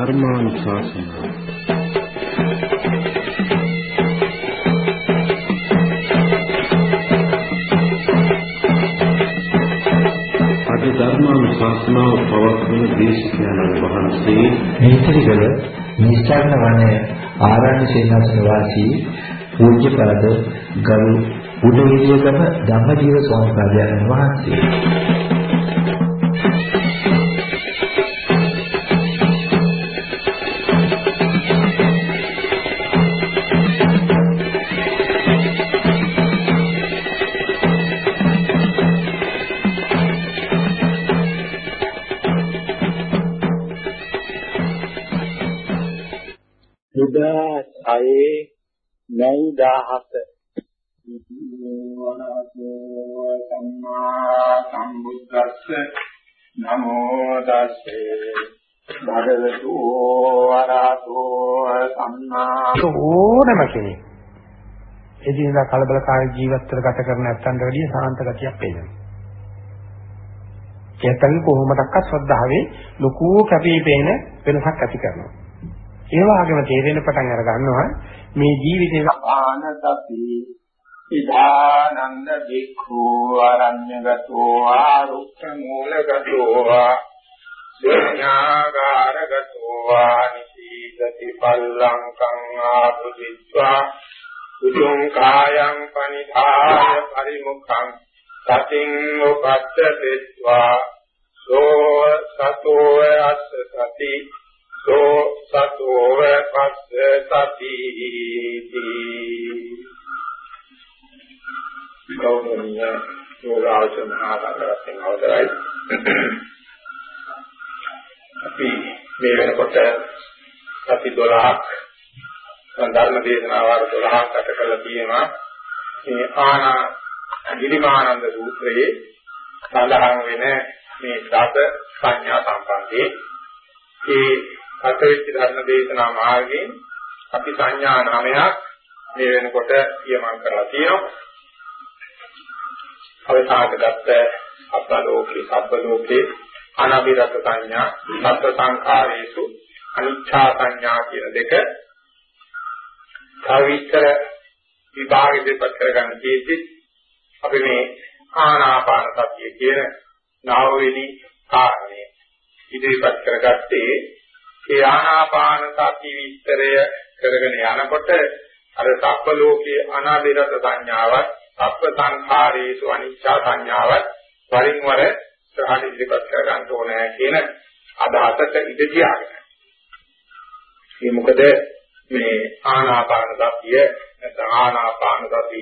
ධර්මානුශාසනාව. අද ධර්මානුශාසනාව පවත්වන දේශකයන්න් වහන්සේ මේතරිගල නිස්සාරණ වනයේ ආරණ්‍ය සේනාසන වාසී පූජ්‍යපද ගරු උදේවියගම ධම්මජීව ස්වාමීන් වහන්සේ නැයි 17 සම්මා සම්බුද්දස්ස නමෝ තස්සේ භගවතු වරහතෝ සම්මා ඕනම කෙනෙක් එදිනදා කලබලකාරී ජීවිතවල ගත කරන නැත්තන්ට වැඩිය සාන්ත ගතියක් පේනවා. ඒතන කොහොමඩක්වත් ශ්‍රද්ධාවේ ලොකු කැපිපේන වෙනසක් ඇති කරනවා. ඒ වගේම තේරෙන පටන් අර ගන්නවා මේ ජීවිතේ ආනතපි ඉදානන්ද වික්ඛු ආරඤ්‍යගතෝ ආරුක්ඛ මූලගතෝ ශුඤ්ඤාගාරගතෝ නිසීදති පල්ලංකං ආපුදිත්වා උතුං කායං පනිධාය පරිමුඛං සතින් උපත්තෙත්වා සෝ සතෝ අස්ස සති පස්ස සතිති ගෞරවනීය යෝගාචන ආකාරයෙන් අවතරයි අපි මේ වෙනකොට සති 12ක් ධර්ම දේශනා වාර 12ක් අට කරලා තියෙනවා. මේ ආනා ගිරිමානන්ද සූත්‍රයේ සඳහන් වෙන මේ දස සංඥා සම්බන්ධයේ ඒ අතවිච්ච ධර්ම දේශනා මාර්ගයෙන් අපි සංඥා නාමයක් මේ වෙනකොට කියමන් කරලා තියෙනවා. අවසානගත අපලෝකේ සබ්බලෝකේ අනබිරත සංඥා සබ්බ සංඛාරේසු අනිච්ඡා සංඥා කියන දෙක කවිතර විභාගෙ දෙපත් කරගන්න තියෙති අපි මේ ආනාපාන සතිය කියන නාවෙලි කාරණේ ඉදිරිපත් කරගත්තේ ඒ ආනාපාන සති විස්තරය කරගෙන යනකොට අර සබ්බ ලෝකයේ අනාදිරත සංඥාවත් සබ්බ සංඛාරේසු අනිච්චා සංඥාවත් වරින් වර සහල් ඉදිරිපත් කර ගන්න ඕනේ කියන අදහසට ඉඳ තියාගෙන. මේ මොකද මේ ආනාපාන සතිය නැත්නම් ආනාපාන සති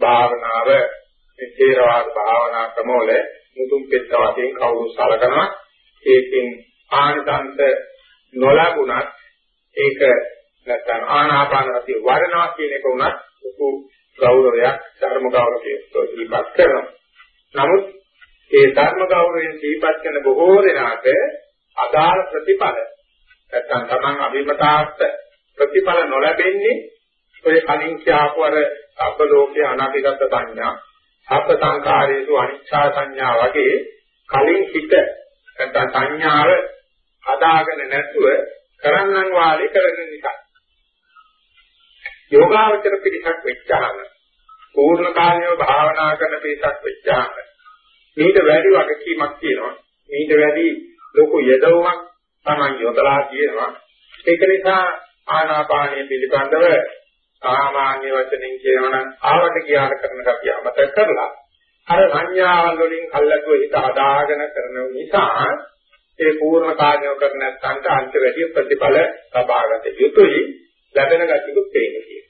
භාවනාව මේ තේරවාද භාවනා ක්‍රමවල මුතුන් පෙත්ත වශයෙන් කවුරු සලකනවා ඒකෙන් ආනිසංස නොලබුණත් ඒක නැත්නම් ආනාපාන සතිය වඩනවා කියන එක උනත් ලොකු ගෞරවයක් ධර්ම ගෞරවයක් ඉස්පත් කරනවා. නමුත් ඒ ධර්ම ගෞරවයෙන් ඉස්පත් කරන බොහෝ දෙනාට අදාළ ප්‍රතිඵල නැත්නම් Taman අභිමතාර්ථ ප්‍රතිඵල නොලැබෙන්නේ ඔය කලින් කියපු අර අප ලෝකයේ අනාගත සංඥා, අප සංකාරයේසු අනිච්චා සංඥා වගේ කලින් හිත නැත්නම් සංඥාව හදාගෙන නැතුව කරන්නන් වාලේ කරන නිසා. යෝගාවචර පිළිසක් වෙච්චාම පූර්ණ කාලීනව භාවනා කරන පිළිසක් වෙච්චාම මේට වැඩි වගකීමක් තියෙනවා. මේට වැඩි ලොකු යදවමක් තමයි යොදලා තියෙනවා. ඒක නිසා ආනාපානය පිළිබඳව සාමාන්‍ය වචනින් කියනවනම් ආවට කියාට කරන කතිය අමතක කරලා අර සංඥාවල් වලින් කල්ලාතුව හිත හදාගෙන කරන නිසා ඒ පූර්ණ කාර්යය කර නැත්නම් අන්ත වැඩි ප්‍රතිඵල ලබාගත යුතුයි ලැබෙන ගතියකුත් තේින්නේ.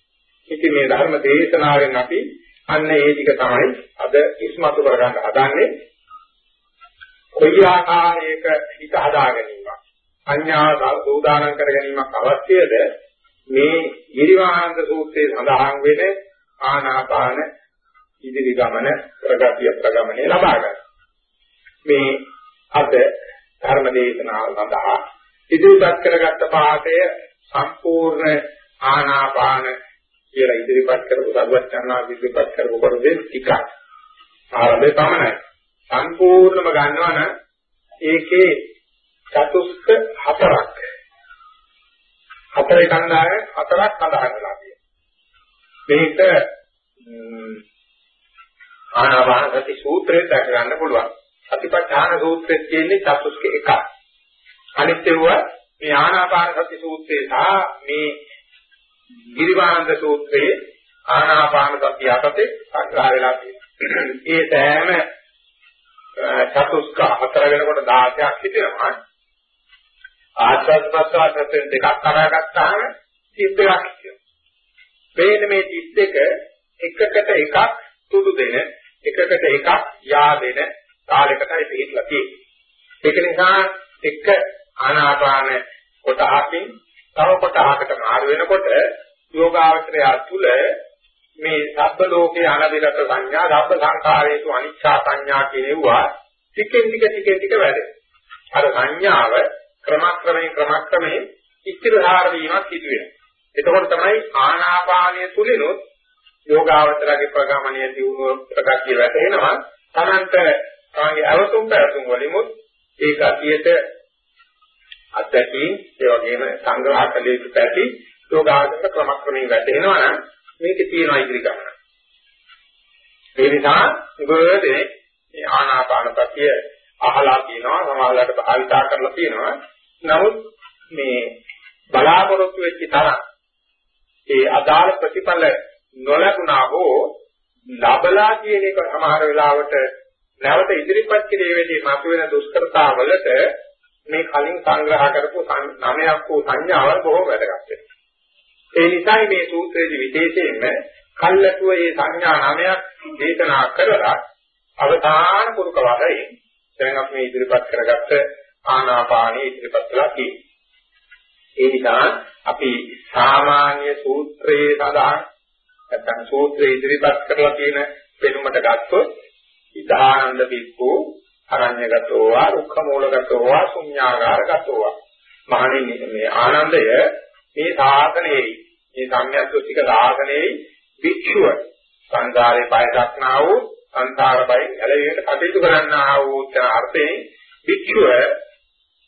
ඉතින් මේ ධර්ම දේශනාවෙන් අපි අන්න ඒ ටික තමයි අද ඉස්මතු කරගන්න හදන්නේ. කොයි ආකාරයක හිත හදා ගැනීමක් අඥා සූදානම් කර ගැනීමක් අවශ්‍යද මේ ගිරිවාහන්ත සූත්‍රයේ සඳහන් වෙන ආනාපාන ඉදිරි ගමන ප්‍රගතිය ප්‍රගමනේ ලබා ගන්න. මේ අද ධර්ම දේශනාව සඳහා ඉදිරිපත් කරගත්ත පාඩය සම්පූර්ණ ආනාපාන කියලා ඉදිරිපත් කරපු සර්වඥානා ඉදිරිපත් කරපු කොටසේ ටිකක් ආරම්භය පමණයි. සම්පූර්ණම ගන්නවා නම් ඒකේ චතුස්ක හතරක් හතරේ කණ්ඩායම හතරක් සඳහන් වෙලා තියෙනවා. මේක ආනාපාන සති සූත්‍රයෙන් දැක ගන්න පුළුවන්. සතිපට්ඨාන සූත්‍රයේ තියෙන්නේ චතුස්ක එකක්. අනිත් ඒවා මේ ආනාපාන සති සූත්‍රයේ සහ මේ ගිරිවානන්ද සූත්‍රයේ ආනාපාන සතිය යටතේ සංග්‍රහ වෙලා තියෙනවා. ඒ සෑම චතුස්ක හතර වෙනකොට 16ක් හිතෙනවා. ආස්වාද ප්‍රසවාස වශයෙන් දෙකක් කරාගත්තාම 32ක් හිතෙනවා. මේන මේ 32 එකකට එකක් තුඩු දෙන එකකට එකක් යා දෙන කාලයකටයි පිළිట్లా තියෙන්නේ. ඒක නිසා එක ආනාපාන කොටහකින් තව කොටහකට මාරු වෙනකොට යෝගාවචරය තුළ මේ සබ්බ ලෝකේ අනදිරත සංඥා, සබ්බ සංඛාරේතු අනිච්චා සංඥා කියනවා ටිකෙන් ටික ටිකෙන් ටික වැඩේ. අර සංඥාව ක්‍රමක්‍රමයෙන් ක්‍රමක්‍රමයෙන් ඉස්තිරහාර වීමක් සිදු වෙනවා. එතකොට තමයි ආනාපානය තුලිනුත් යෝගාවචරගේ ප්‍රගමණය දියුණුව ප්‍රගතිය වැටෙනවා. තමන්ට තමන්ගේ අවතුම් පැතුම් වලිමුත් ඒ ගතියට අත්දැකීම් ඒ වගේම සංග්‍රහ කළ යුතු පැති යෝගාවචර ක්‍රමක්‍රමයෙන් වැටෙනවා නම් මේකේ තියෙනවා ඉදිරි ගමන. ඒ නිසා උගදේ මේ ආනාපාන සතිය අහලා තියෙනවා සමහරවිට භාවිතා කරලා තියෙනවා. නමුත් මේ බලාපොරොත්තු වෙච්ච තරම් ඒ අදාළ ප්‍රතිඵල නොලැබුණා හෝ ලබලා කියන එක සමහර වෙලාවට නැවත ඉදිරිපත් කිරීමේදී මතුවෙන දුෂ්කරතාවලට මේ කලින් සංග්‍රහ කරපු නමයක් වූ සංඥාවල් බොහෝ වැදගත් වෙනවා. ඒ නිසායි මේ සූත්‍රයේදී විශේෂයෙන්ම කල්ැතුව මේ සංඥා නමයක් දේශනා කරලා අවධාන පුරුක වශයෙන් දැන් අපි මේ ඉදිරිපත් කරගත්ත ආනාපානී ඉදිරිපත් කළා කියන්නේ. ඒ නිසා අපි සාමාන්‍ය සූත්‍රයේ සඳහන් නැත්නම් සූත්‍රයේ ඉදිරිපත් කරලා තියෙන පෙනුමට ගත්තොත් ඉදානන්ද බික්කු අරඤ්‍යගතෝ වා රුක්ඛ මූලගතෝ වා ශුඤ්ඤාගාරගතෝ වා මහණෙනි මේ ආනන්දය මේ සාසනයේ මේ සම්‍යක්ෂික සාසනයේ වික්ෂුව සංසාරේ බය දක්නා වූ සංසාර බයෙන් ඇලෙන්නට කටයුතු කරන්නා වූ අර්ථයෙන් වික්ෂුව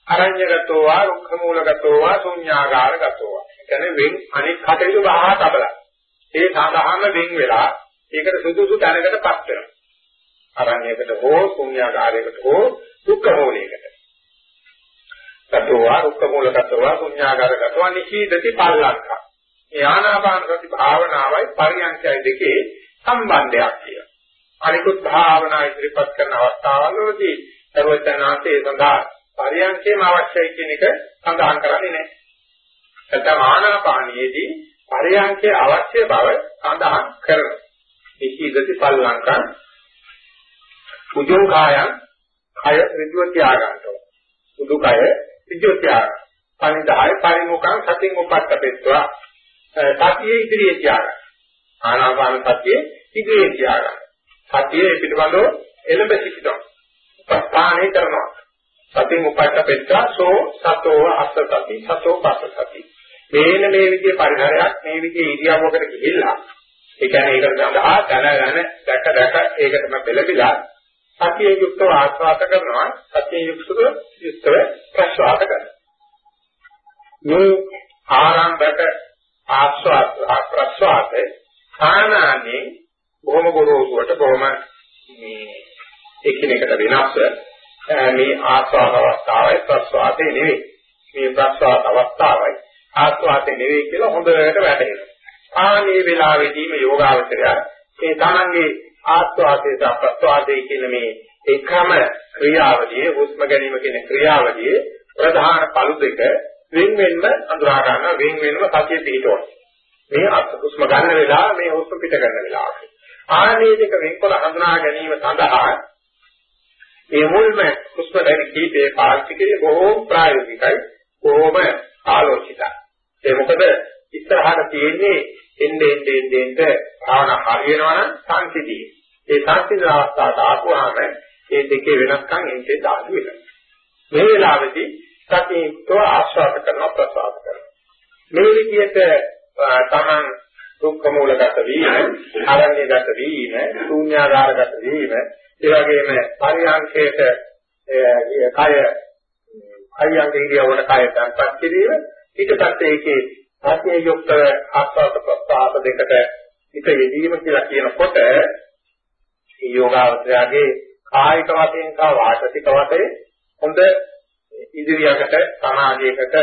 අරඤ්‍යගතෝ වා රුක්ඛ මූලගතෝ වා ශුඤ්ඤාගාරගතෝ වා කියන්නේ වෙන් අනිත් කටයුතු බහා තබලා ඒ සාධාරණ වෙන් වෙලා ඒකට සුදුසු තැනකටපත් වෙනවා අරණ්‍යයකට හෝ ශුන්‍යාකාරයකට හෝ දුක්ඛ මූලයකට. සතෝවා දුක්ඛ මූලකතෝවා ශුන්‍යාකාරකතෝවා නිචීදති පල්ලක්ඛ. මේ ආනාපාන සති භාවනාවයි පරියන්ඛයයි දෙකේ සම්බන්ධයක් කියලා. අනිකුත් භාවනා ඉදිරිපත් කරන අවස්ථාවලදී සර්වඥාන්තේ සඳහා පරියන්ඛේම අවශ්‍යයි කියන එක සඳහන් කරන්නේ නැහැ. නැත්නම් ආනාපානියේදී පරියන්ඛේ අවශ්‍ය බව සඳහන් කරනවා. නිචීදති පල්ලංකං උජුං කායං කය ඍජුව තියාගන්න ඕන. උදු කය ඍජුව තියාගන්න. පරිදාය පරිමුඛං සතින් උපත්තපෙත්වා සතියේ ඉදිරියේ තියාගන්න. ආනාපාන සතියේ ඉදිරියේ තියාගන්න. සතියේ පිටවලෝ එළඹ සිටිනවා. ප්‍රස්ථානේ කරනවා. සතින් උපත්තපෙත්වා සෝ සතෝ අස්ස සති සතෝ පස්ස සති. මේන මේ විදිහේ පරිහරයක් මේ විදිහේ ඉරියව්වකට ගිහිල්ලා ඒ කියන්නේ ඒකට සඳහා දැනගෙන දැක දැක ඒකටම පෙළපිලා සතිය යුක්තව ආස්වාද කරනවා සතිය යුක්තව යුක්තව ප්‍රසවාස කරනවා මේ ආරම්භක ආස්වාද ප්‍රසවාස සාමාන්‍යයෙන් බොහොම ගොරෝසුවට බොහොම මේ එකිනෙකට වෙනස් මේ ආස්වාද අවස්ථාවයි ප්‍රසවාසයේ නෙවෙයි. මේ ප්‍රසවාස අවස්ථාවයි ආස්වාදේ නෙවෙයි කියලා හොඳට වැටහෙනවා. ආනේ වෙලාවේදීම යෝගාවචරය ඒ තමන්ගේ ආස්වාදයේ සහ ප්‍රස්වාදයේ කියන මේ එකම ක්‍රියාවලියේ හුස්ම ගැනීම කියන ක්‍රියාවලියේ ප්‍රධාන පළු දෙක වෙන වෙනම අඳුරා ගන්න වෙන වෙනම සතිය පිටවන. මේ හුස්ම ගන්න වෙලාව මේ හුස්ම පිට ගන්න වෙලාව ආනේ දෙක වෙන්කොල හඳුනා ගැනීම සඳහා මේ මුල්ම හුස්ම දැන කීපේ පාවිච්චි කිරීම බොහෝම ප්‍රායෝගිකයි බොහෝම ආලෝචිතයි. ඒ මොකද ඉස්සරහට තියෙන්නේ එන්නේ එන්නේ එන්නේ භාවනා හරියනවා නම් සංසිදී ඒ සංසිඳන අවස්ථාවට ආපුවාම මේ දෙකේ වෙනස්කම් එන්නේ දාඩු වෙනවා. මේ වෙලාවේදී සතියෝ ආශ්වාස කරනවා ප්‍රසවාස කරනවා. මේ විදිහට තමන් දුක්ඛ මූලගත වීම, ආරණ්‍යගත වීම, ශූන්‍යාකාරගත වීම, ඒ වගේම පරියන්කේට කය අයියන්ගේ ඉරියව්වට කය තන්පත් කිරීම ඊට පස්සේ ඒකේ සතිය යුක්ත ආස්වාද ප්‍රස්තාව දෙකට හිත යෙදීම කියලා කියනකොට මේ යෝගාවචරයේ කායික වශයෙන් සහ වාචික වශයෙන් හොඳ ඉදිරියකට සමාජයකට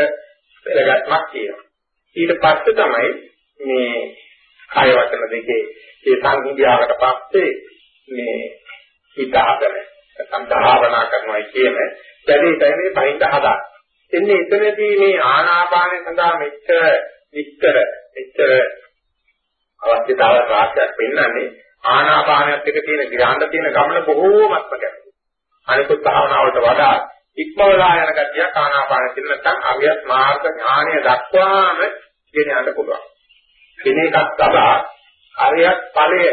පෙරගැස්මක් තියෙනවා. ඊට පස්සේ තමයි මේ කාය වචන දෙකේ ඒ සංහිඳියාවට පස්සේ මේ හිත හදන සම්භාවනා කරනවා කියන දැඩි දැනේ පහින් හදා. එන්නේ එතනදී මේ ආනාපානය සඳහා මෙච්චර විස්තර මෙච්චර අවශ්‍යතාව රාශියක් පෙන්වන්නේ ආනාපානයත් එක්ක තියෙන ග්‍රහණ තියෙන ගමන බොහෝමත්ම ගැඹුරුයි. අනිකුත් භාවනාවට වඩා ඉක්මවලා යන ගතිය ආනාපාන කියන නැත්නම් අවියත් මාර්ග ඥානය දක්වාම ගෙන යන්න පුළුවන්. කෙන එකක් තබා අරියත් ඵලය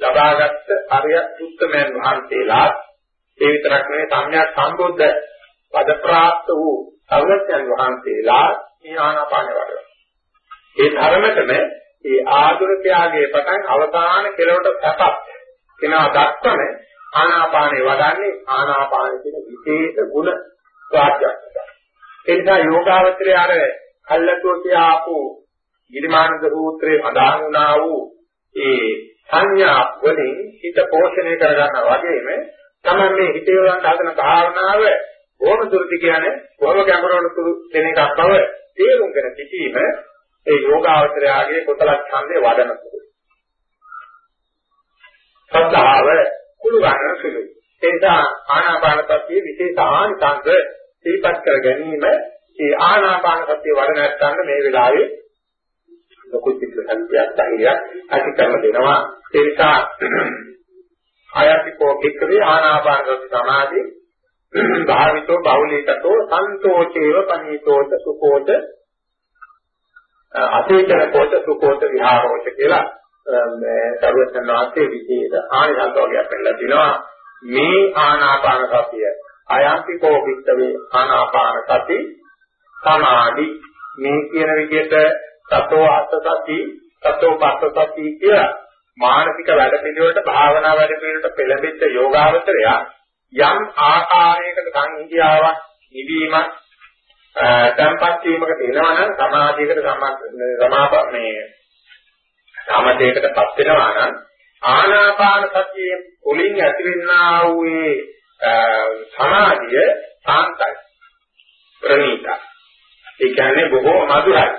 ලබාගත් අරියත් උත්තමයන් වහන්සේලා ඒ විතරක් නෙවෙයි සම්‍යක් සම්බුද්ධ පද ප්‍රාප්ත වූ සර්වඥන් වහන්සේලා මේ ආනාපාන වඩනවා. ඒ ධර්මතම මේ ආධුනිකයාගේ පටන් අවසාන කෙලවට සැපක් කෙනා දක්වන ආනාපානේ වඩන්නේ ආනාපාන කියන විශේෂ ගුණ වාක්‍යයක්. ඒ නිසා යෝගාවචරය අර කල්ලතෝ කියාපු ගිරිමානන්ද සූත්‍රයේ අදාහන් වුණා වූ ඒ සංඥා වලින් හිත පෝෂණය කරගන්නා වගේම තමයි මේ හිතේ වලට හදන භාවනාව ඕම දුර්ති කියන්නේ බොහොම ගැඹුරට තුරු දෙන එකක් බව තේරුම් ගන්න සිටීම ඒ යෝගාවචරයාගේ කුසල ඡන්දේ වඩන සුළුයි. සද්ධාව කුළු ගන්න සුළුයි. ඒ නිසා ආනාපාන සතියේ විශේෂ ආනිසංස සිහිපත් කර ගැනීම ඒ ආනාපාන සතිය වඩ නැත්නම් මේ වෙලාවේ ලොකු චිත්තසංතියක් ධෛර්යයක් ඇති කරන දෙනවා. ඒ නිසා ආයතිකෝ කික්කවේ ආනාපාන සති සමාධි භාවිතෝ බහුලීකතෝ සන්තෝෂේව පනීතෝත සුකෝත අතේචන කෝත සුකෝත විහාරෝච කියලා මේ සර්වඥ වාස්තේ විශේෂ ආනිසංස වර්ගයක් පෙන්නලා තිනවා මේ ආනාපාන සතිය. අයන්තිකෝ විත්තවේ ආනාපාන සති සමාධි. මේ කියන විදිහට සතෝ අස්ස සති සතෝ පස්ස සති කිය මානසික වැඩ පිළිවෙලට භාවනා වැඩ පිළිවෙලට පෙළඹෙච්ච යෝගාවචරය යම් ආකාරයකට සංහිඳියාවක් නිවීමක් තම්පත් වීමකට එනවනම් සමාධියකට සමාප මේ සමතේකටපත් වෙනවා නම් ආනාපාන සතියේ මුලින් ඇතිවෙනා වූ සමාධිය සාන්තයි. ප්‍රණීතයි. ඒ කියන්නේ බොහෝ මధుරයි.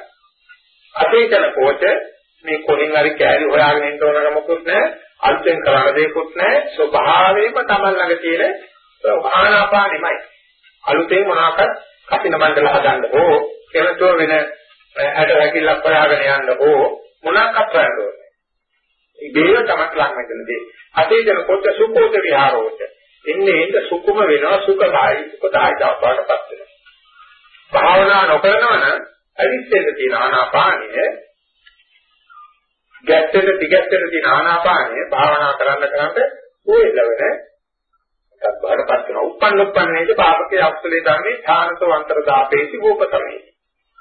අතීතන කොට මේ කොහෙන් හරි කෑලි හොයාගෙන ඉන්න ඕන මොකුත් නැහැ අලුතෙන් කරන්න දෙයක්වත් නැහැ ස්වභාවයෙන්ම Taman ළඟ තියෙන ආනාපානෙමයි. අලුතෙන් මොනවාකට කසින මණ්ඩල හදන්න ඕ කෙනතෝ වෙන ඇට රැකිල්ලක් හොයාගෙන යන්න ඕ මොනවාක් කරන්න ඕනේ. ඉබේව තමක් ලං වෙනදී අතීතන කොට සුකෝත විහාරෝච එන්නේ එන්න සුකුම වෙනවා සුඛදායි සුඛදායි දාපාටපත් වෙනවා. භාවනා නොකරනවා නම් අවිස්සෙන්න තියෙන ආනාපානිය ගැත්තෙන දිගැත්තෙන තියෙන ආනාපානිය භාවනා කරන්න කරන්න ඕෙලවන එකක් බාටපත් වෙනවා. උප්පන්න උප්පන්නේද පාපකේ අක්ෂලේ ධර්මේ ඡානසෝ අන්තරදාපේති වූපතමේ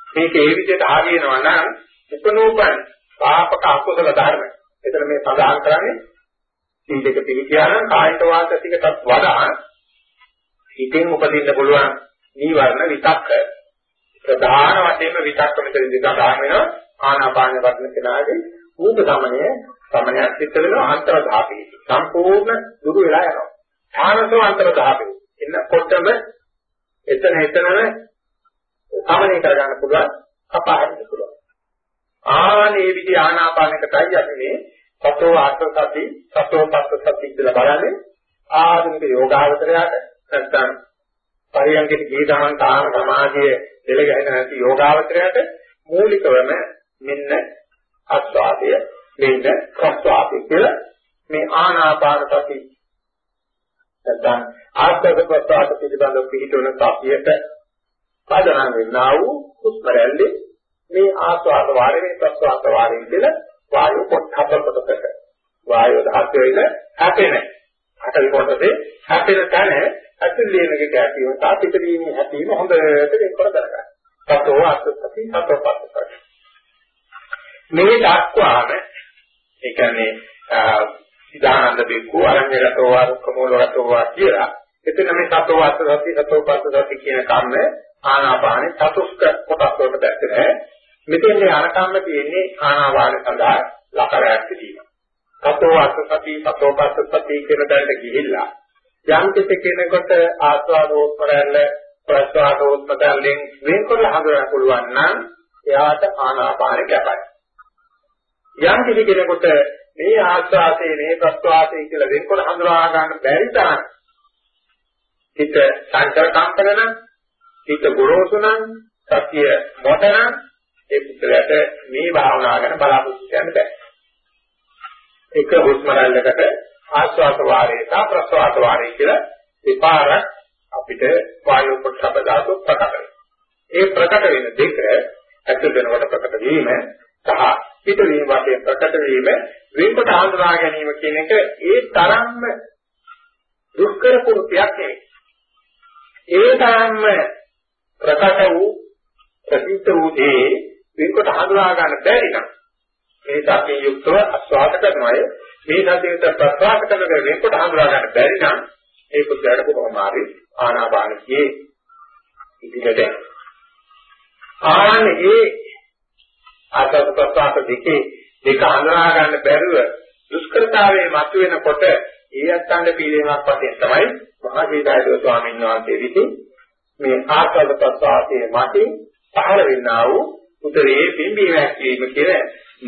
මේක ඒ විදිහට ආගෙනවා නම් උපනෝපන් පාපක අකුසල ධර්ම. එතන මේ සඳහන් කරන්නේ සීලක පිළිකියානම් කායික වාචිකටත් වඩා හිතෙන් උපදින්න පුළුවන් නීවරණ විතක්ක. ප්‍රධාන වශයෙන්ම විතක්ක මෙතනදී සඳහන් වෙනවා. ආනාපාන වර්ණ කෙනාගේ රූප සමනය සමනයක් සිද්ධ වෙනවා අන්තර ධාපේ. සම්පූර්ණ දුරු වෙලා යනවා. ඥානසෝ අන්තර ධාපේ. එන්නකොටම එතන එතනම සමනය කරගන්න පුළුවන් කපාහෙන්න පුළුවන්. ආනේ විදි ආනාපානකටයි අපි මේ සතෝ ආත්ම සති සතෝ පස්ස සති කියලා බලන්නේ ආධුනික යෝගාවචරයට. නැත්නම් පරියන්කේ දී ගමන් කාම සමාධිය දෙල ගැහෙන නැති යෝගාවචරයට මූලිකවම මෙන්න ආස්වාදය මෙන්න ප්‍රස්වාදය කියලා මේ ආනාපාන සති නැත්නම් ආස්වාද ප්‍රස්වාද පිළිබඳව පිළිතුරන සතියට පදනම් වෙනා වූ හුස්ම රැල්ලේ මේ ආස්වාද වාරේ මේ ප්‍රස්වාද වාරේ කියලා වායු පොට්ටබ්බ කොටසක වායු ධාතුවේ ඉන්න හැපෙන. හතර කොටසේ හැපෙන තැන ඇතුළේමක ගැටීම තාපිතීමේ හැපීම හොඳට වෙන්කර කරගන්න. සතෝ අත්සති සතෝ පස්සති. මේ දක්වාම ඒ කියන්නේ සිතානන්ද බික්කු අරඤ්‍යගතෝ වාරුක්කමූලගතෝ වා කියලා. එතන මේ සතෝ අත්සති සතෝ පස්සති කියන කර්ම ආනාපානේ චතුස්ක කොටස් වලට දැක්කේ මෙතෙන් යනකම්ම තියෙන්නේ ආනාපාන සඳහා ලකරයක් දීම. සතෝ අස්සති සතෝ පස්සති කියන දණ්ඩ ගිහිල්ලා යම් කෙනෙකුට ආස්වාදෝත්පරයල්ල ප්‍රස්වාදෝත්පරයෙන් වෙන්කොල්ල හඳුනන්න පුළුවන් නම් එයාට ආනාපාන කැපයි. යම් කිසි කෙනෙකුට මේ ආස්වාදයේ මේ ප්‍රස්වාදයේ කියලා වෙන්කොල්ල හඳුනා ගන්න බැරි තරම් හිත සංකල්ප කම්පන හිත ගොරෝසු නම් සතිය මොටනම් ඒ පුද්ගලයාට මේ භාවනාව ගැන බලාපොරොත්තු වෙන්න බෑ. එක හුස්ම රැල්ලකට ආස්වාද වාරේ සහ ප්‍රස්වාද වාරේ කියලා දෙපාරක් අපිට වායු පොට්ටබ ධාතු ප්‍රකට වෙනවා. ඒ ප්‍රකට වෙන දෙක ඇතුල් වෙනකොට ප්‍රකට වීම සහ පිටවීම වශයෙන් ප්‍රකට වීම වෙනකොට හඳුනා ගැනීම කියන එක ඒ තරම්ම දුෂ්කර කෘත්‍යයක් නෙවෙයි. ඒ තරම්ම ප්‍රකට වූ ප්‍රසිද්ධ වූ දේ වෙනකොට හඳුනා ගන්න බැරි නම් මේ සතිය යුක්තව අස්වාද කරනවාය මේ සතියට ප්‍රසවාස කරන වෙනකොට හඳුනා ගන්න බැරි නම් ඒ පුද්ගලයාට කොහොම හරි ආනාපානසියේ ඉදිරියට ආනේ ආසත් ප්‍රසවාස දෙකේ දෙක හඳුනා ගන්න බැරුව දුෂ්කරතාවයේ මතුවෙනකොට ඒ අත්ංග පීඩනයක් වශයෙන් තමයි මහා ජීවිතය ස්වාමීන් වහන්සේ විසින් මේ ආසත් ප්‍රසවාසයේ මතින් පහළ වෙන්නා වූ උදරයේ පිම්බීම හැක්වීම කියන